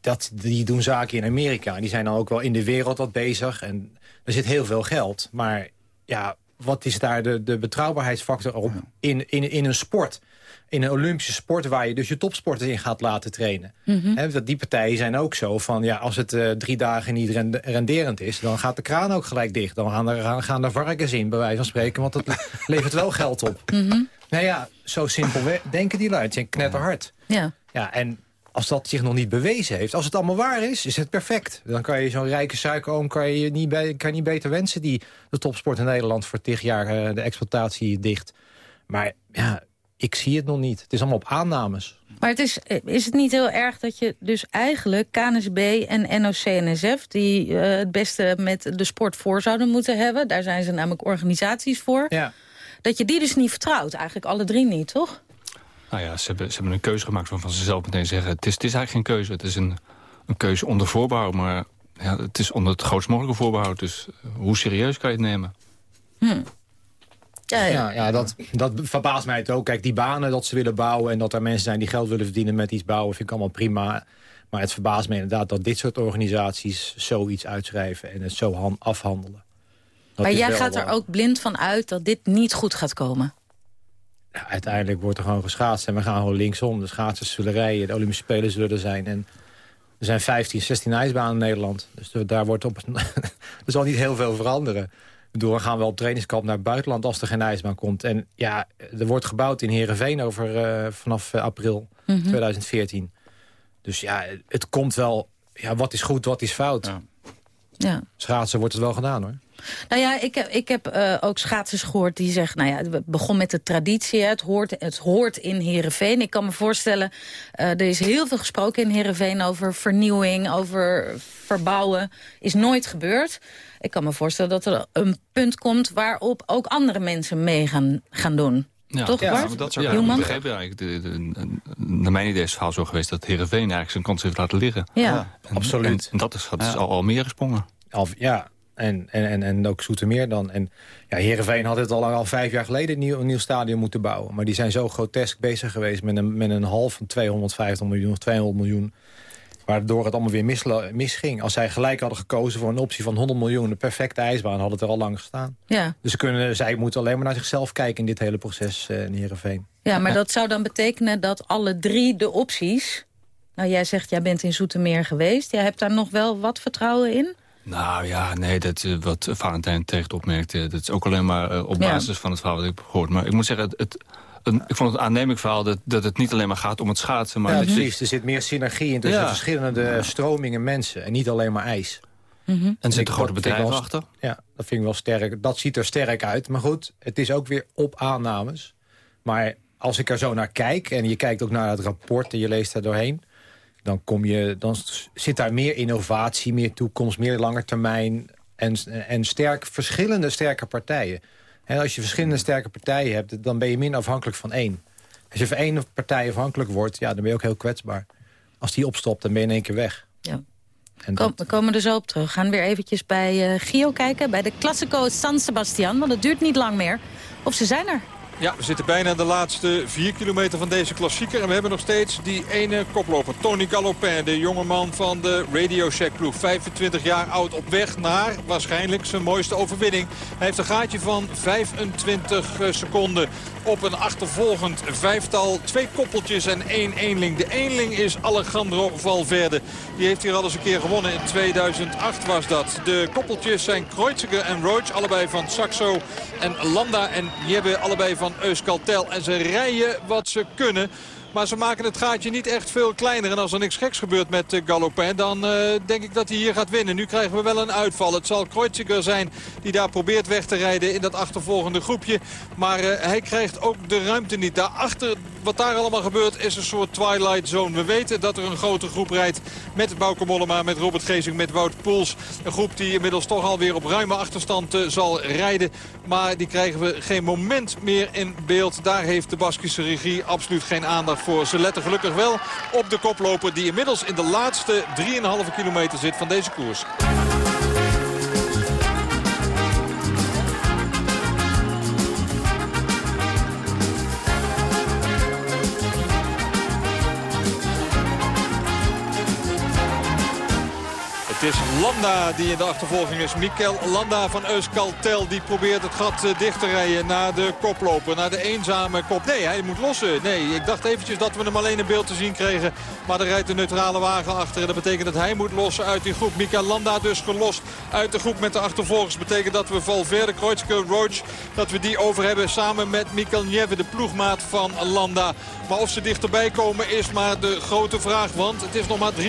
dat, die doen zaken in Amerika. En die zijn dan ook wel in de wereld wat bezig. En er zit heel veel geld. Maar ja, wat is daar de, de betrouwbaarheidsfactor op in, in, in een sport? In een Olympische sport waar je dus je topsporters in gaat laten trainen. Mm -hmm. He, die partijen zijn ook zo van, ja, als het uh, drie dagen niet rende renderend is... dan gaat de kraan ook gelijk dicht. Dan gaan er, gaan, er varkens in, bij wijze van spreken, want dat levert wel geld op. Mm -hmm. Nou ja, zo simpel denken die lui. Het zijn knetterhard. Ja. ja, en als dat zich nog niet bewezen heeft, als het allemaal waar is, is het perfect. Dan kan je zo'n rijke suikeroom kan je niet, bij, kan je niet beter wensen... die de topsport in Nederland voor tig jaar uh, de exploitatie dicht. Maar ja ik zie het nog niet. Het is allemaal op aannames. Maar het is, is het niet heel erg dat je dus eigenlijk KNSB en NOC-NSF... die uh, het beste met de sport voor zouden moeten hebben... daar zijn ze namelijk organisaties voor... Ja. dat je die dus niet vertrouwt. Eigenlijk alle drie niet, toch? Nou ja, ze hebben, ze hebben een keuze gemaakt waarvan ze zelf meteen zeggen... het is, het is eigenlijk geen keuze, het is een, een keuze onder voorbehoud... maar ja, het is onder het grootst mogelijke voorbehoud. Dus hoe serieus kan je het nemen? Hm. Ja, ja. ja, dat, dat verbaast mij het ook. Kijk, die banen dat ze willen bouwen... en dat er mensen zijn die geld willen verdienen met iets bouwen... vind ik allemaal prima. Maar het verbaast me inderdaad dat dit soort organisaties zoiets uitschrijven... en het zo afhandelen. maar jij wel gaat er ook blind van uit dat dit niet goed gaat komen. Uiteindelijk wordt er gewoon geschaatst en we gaan gewoon linksom. De schaatsers zullen rijden, de Olympische Spelen zullen er zijn. En er zijn 15, 16 ijsbanen in Nederland. Dus er- daar wordt op, er zal niet heel veel veranderen. Bedoel, we gaan wel op trainingskamp naar het buitenland als er geen ijsbaan komt. En ja, er wordt gebouwd in Heerenveen over, eh, vanaf eh, april Mhm. 2014. Dus ja, het komt wel... Ja, wat is goed, wat is fout? Ja. Schaatsen wordt het wel gedaan, hoor. Nou ja, ik heb, ik heb eh, ook schaatsers gehoord die zeggen... nou ja, het begon met de traditie, hè, het hoort, het hoort in Heerenveen. Ik kan me voorstellen, eh, er is heel veel gesproken in Heerenveen... over vernieuwing, over verbouwen. Is nooit gebeurd. Ik kan me voorstellen dat er een punt komt... waarop ook andere mensen mee gaan, gaan doen. Toch, Bart? dat zou Hielman? ik begrijp ja, ik- de, de, de- Naar mijn idee is het verhaal zo geweest dat Heerenveen eigenlijk zijn kans heeft laten liggen. Ja. En- absoluut. En, en dat is, dat is al, al meer gesprongen. Al, ja, en, en, en, en ook Zoetermeer dan. En ja, Heerenveen had het al, al vijf jaar geleden een nieuw, een nieuw stadion moeten bouwen. Maar die zijn zo grotesk bezig geweest met een, met een half van 250 miljoen of 200 miljoen. Waardoor het allemaal weer misging. Als zij gelijk hadden gekozen voor een optie van 100 miljoen... de perfecte ijsbaan, had het er al lang gestaan. Ja. Dus ze kunnen, zij moeten alleen maar naar zichzelf kijken in dit hele proces eh, in Heerenveen. Ja, maar dat zou dan betekenen dat alle drie de opties... Nou, jij zegt, jij bent in Zoetermeer geweest. Jij hebt daar nog wel wat vertrouwen in? Nou ja, nee, dat, eh, wat Valentijn terecht opmerkte... dat is ook alleen maar eh, op Ja. basis van het verhaal dat ik heb gehoord. Maar ik moet zeggen, het, het, een, ik vond het een aannemelijk verhaal... Dat, dat het niet alleen maar gaat om het schaatsen... maar ja, dat je- precies. Er zit meer synergie in tussen Ja. verschillende stromingen mensen. En niet alleen maar ijs. Mhm. En er zitten grote bedrijven wel- achter. Ja, dat vind ik wel sterk. Dat ziet er sterk uit. Maar goed, het is ook weer op aannames. Maar als ik er zo naar kijk... en je kijkt ook naar het rapport en je leest daar doorheen... dan, kom je, dan zit daar meer innovatie, meer toekomst, meer lange termijn... en, en sterk, verschillende sterke partijen. En als je verschillende sterke partijen hebt... dan ben je minder afhankelijk van één. Als je van één partij afhankelijk wordt, ja, dan ben je ook heel kwetsbaar. Als die opstopt, dan ben je in één keer weg. Ja. En Kom, we komen er zo op terug. We gaan weer eventjes bij eh Gio kijken, bij de Classico San Sebastian. Want het duurt niet lang meer. Of ze zijn er. Ja, we zitten bijna aan de laatste vier kilometer van deze klassieker. En we hebben nog steeds die ene koploper, Tony Galopin. De jongeman van de Radio Shack ploeg. 25 jaar oud op weg naar waarschijnlijk zijn mooiste overwinning. Hij heeft een gaatje van 25 seconden op een achtervolgend vijftal. Twee koppeltjes en één eenling. De eenling is Alejandro Valverde. Die heeft hier al eens een keer gewonnen. In 2008 was dat. De koppeltjes zijn Kreuziger en Roach. Allebei van Saxo en Landa en Jebbe. Allebei van Euskaltel. En ze rijden wat ze kunnen. Maar ze maken het gaatje niet echt veel kleiner. En als er niks geks gebeurt met eh, Galopin, dan eh, denk ik dat hij hier gaat winnen. Nu krijgen we wel een uitval. Het zal Kreuziger zijn die daar probeert weg te rijden in dat achtervolgende groepje. Maar eh, hij krijgt ook de ruimte niet. Daarachter, wat daar allemaal gebeurt, is een soort twilight zone. We weten dat er een grote groep rijdt met Bauke Mollema, met Robert Gezing, met Wout Poels. Een groep die inmiddels toch alweer op ruime achterstand zal rijden. Maar die krijgen we geen moment meer in beeld. Daar heeft de Baskische regie absoluut geen aandacht voor. Ze letten gelukkig wel op de koploper die inmiddels in de laatste 3,5 kilometer zit van deze koers. Het is Landa die in de achtervolging is. Mikel Landa van Euskaltel die probeert het gat eh, dicht te rijden naar de koploper. Naar de eenzame kop. Nee, hij moet lossen. Nee, ik dacht eventjes dat we hem alleen in beeld te zien kregen. Maar er rijdt een neutrale wagen achter. En dat betekent dat hij moet lossen uit die groep. Mikel Landa dus gelost uit de groep met de achtervolgers. betekent dat we Valverde, Kreutzke, Roach, dat we die over hebben samen met Mikel Nieve, de ploegmaat van Landa. Maar of ze dichterbij komen is maar de grote vraag. Want het is nog maar 3,2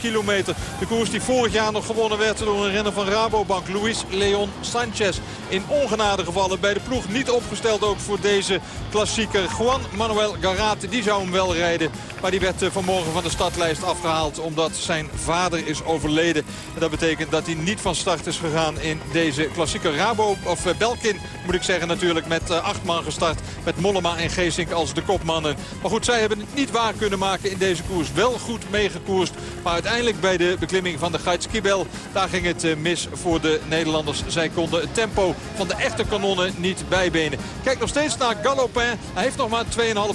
kilometer. De koers die vorig jaar nog gewonnen werd door een renner van Rabobank. Luis Leon Sanchez. In ongenade gevallen bij de ploeg. Niet opgesteld ook voor deze klassieker. Juan Manuel Garate, die zou hem wel rijden. Maar die werd eh, vanmorgen van de startlijst afgehaald. Omdat zijn vader is overleden. En dat betekent dat hij niet van start is gegaan in deze klassieker. Rabo, of eh, Belkin moet ik zeggen natuurlijk. Met eh, acht man gestart. Met Mollema en Geesink als de kopmannen. Maar goed, zij hebben het niet waar kunnen maken in deze koers. Wel goed meegekoerst. Maar uiteindelijk bij de beklimming van de de. Daar ging het eh, mis voor de Nederlanders. Zij konden het tempo van de echte kanonnen niet bijbenen. Kijk nog steeds naar Galopin. Hij heeft nog maar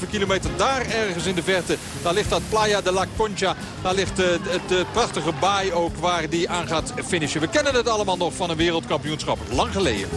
2,5 kilometer daar ergens in de verte. Daar ligt dat Playa de la Concha. Daar ligt eh, het eh, prachtige baai ook waar die aan gaat finishen. We kennen het allemaal nog van een wereldkampioenschap. Lang geleden.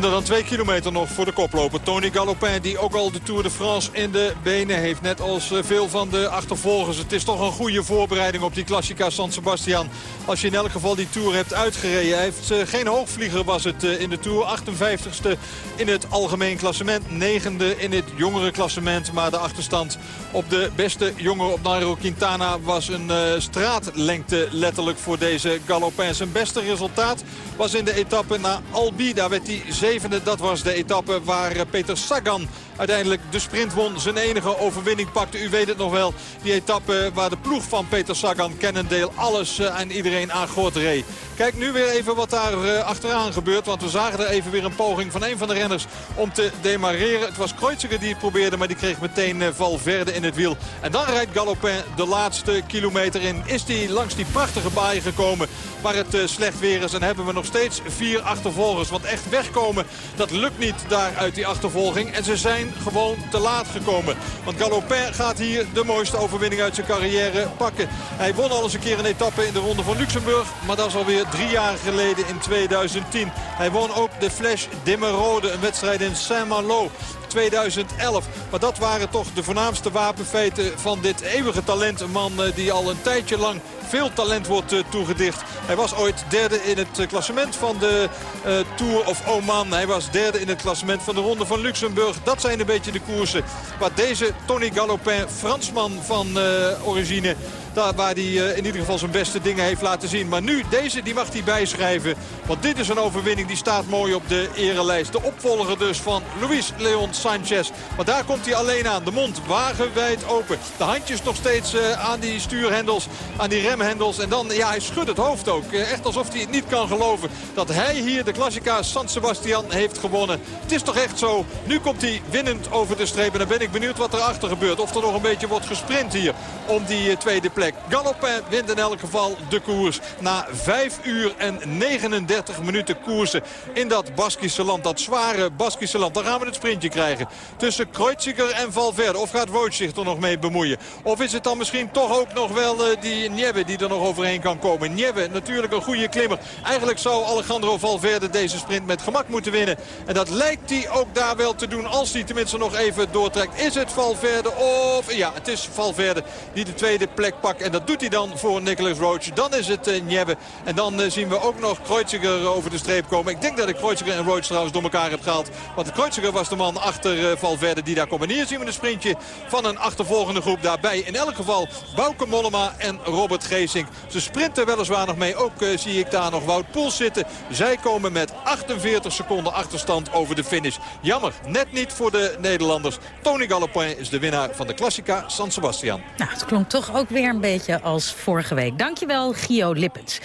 Minder dan twee kilometer nog voor de koploper. Tony Galopin die ook al de Tour de France in de benen heeft. Net als eh, veel van de achtervolgers. Het is toch een goede voorbereiding op die Classica San Sebastian. Als je in elk geval die Tour hebt uitgereden. Hij heeft eh, geen hoogvlieger was het eh, in de Tour. 58ste in het algemeen klassement. 9e in het jongere klassement. Maar de achterstand op de beste jongen op Nairo Quintana was een straatlengte letterlijk voor deze Galopin. Zijn beste resultaat was in de etappe naar Albi. Daar werd hij zevende. Dat was de etappe waar eh, Peter Sagan uiteindelijk de sprint won. Zijn enige overwinning pakte. U weet het nog wel. Die etappe waar de ploeg van Peter Sagan, Cannondale, alles eh, en iedereen aan reed. Kijk nu weer even wat daar eh, achteraan gebeurt. Want we zagen er even weer een poging van een van de renners om te demareren. Het was Kreuziger die het probeerde, maar die kreeg meteen Valverde in het wiel. En dan rijdt Galopin de laatste kilometer in. Is hij langs die prachtige baai gekomen waar het slecht weer is. En hebben we nog steeds vier achtervolgers. Want echt wegkomen, dat lukt niet daar uit die achtervolging. En ze zijn gewoon te laat gekomen. Want Galopin gaat hier de mooiste overwinning uit zijn carrière pakken. Hij won al eens een keer een etappe in de Ronde van Luxemburg. Maar dat is alweer drie jaar geleden in 2010. Hij won ook de Flash Dimmerode, een wedstrijd in Saint-Malo. 2011. Maar dat waren toch de voornaamste wapenfeiten van dit eeuwige talent. Een man eh, die al een tijdje lang veel talent wordt eh, toegedicht. Hij was ooit derde in het eh, klassement van de uh, Tour of Oman. Hij was derde in het klassement van de Ronde van Luxemburg. Dat zijn een beetje de koersen waar deze Tony Galopin, Fransman van origine... Daar waar hij uh, in ieder geval zijn beste dingen heeft laten zien. Maar nu, deze die mag hij bijschrijven. Want dit is een overwinning die staat mooi op de erelijst. De opvolger dus van Luis Leon Sanchez. Maar daar komt hij alleen aan. De mond wagenwijd open. De handjes nog steeds uh, aan die stuurhendels, aan die remhendels. En dan, ja, hij schudt het hoofd ook. Uh, echt alsof hij het niet kan geloven dat hij hier de Classica San Sebastian heeft gewonnen. Het is toch echt zo. Nu komt hij winnend over de streep. En dan ben ik benieuwd wat erachter gebeurt. Of er nog een beetje wordt gesprint hier om die tweede plek. Galopin wint in elk geval de koers. Na 5 uur en 39 minuten koersen in dat Baskische land. Dat zware Baskische land. Dan gaan we het sprintje krijgen. Tussen Kreuziger en Valverde. Of gaat Wout zich er nog mee bemoeien? Of is het dan misschien toch ook nog wel uh, die Nieve die er nog overheen kan komen? Nieve natuurlijk een goede klimmer. Eigenlijk zou Alejandro Valverde deze sprint met gemak moeten winnen. En dat lijkt hij ook daar wel te doen. Als hij tenminste nog even doortrekt. Is het Valverde of... Ja, het is Valverde die de tweede plek pakt. En dat doet hij dan voor Nicholas Roach. Dan is het uh. En dan uh, zien we ook nog Kreuziger over de streep komen. Ik denk dat ik Kreuziger en Roach trouwens door elkaar heb gehaald. Want Kreuziger was de man achter Valverde die daar komt. En hier zien we een sprintje van een achtervolgende groep daarbij. In elk geval Bouke Mollema en Robert Geesink. Ze sprinten weliswaar nog mee. Ook zie ik daar nog Wout Poels zitten. Zij komen met 48 seconden achterstand over de finish. Jammer, net niet voor de Nederlanders. Tony Galopin is de winnaar van de Classica San Sebastian. Nou, het klonk toch ook weer beetje als vorige week. Dankjewel, Gio Lippens.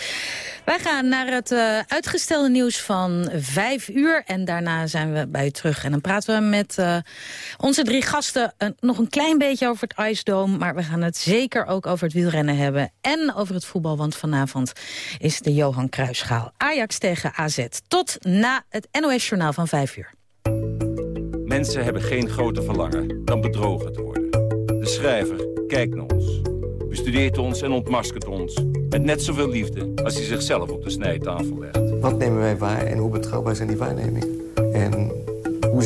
Wij gaan naar het uh, uitgestelde nieuws van vijf uur. En daarna zijn we bij u terug. En dan praten we met uh, onze drie gasten uh, nog een klein beetje over het IJsdoom. Maar we gaan het zeker ook over het wielrennen hebben. En over het voetbal, want vanavond is de Johan Cruijffschaal. Ajax tegen AZ. Tot na het NOS-journaal van vijf uur. Mensen hebben geen groter verlangen dan bedrogen te worden. De schrijver kijkt naar ons bestudeert ons en ontmaskert ons. Met net zoveel liefde als hij zichzelf op de snijtafel legt. Wat nemen wij waar en hoe betrouwbaar zijn die waarnemingen? En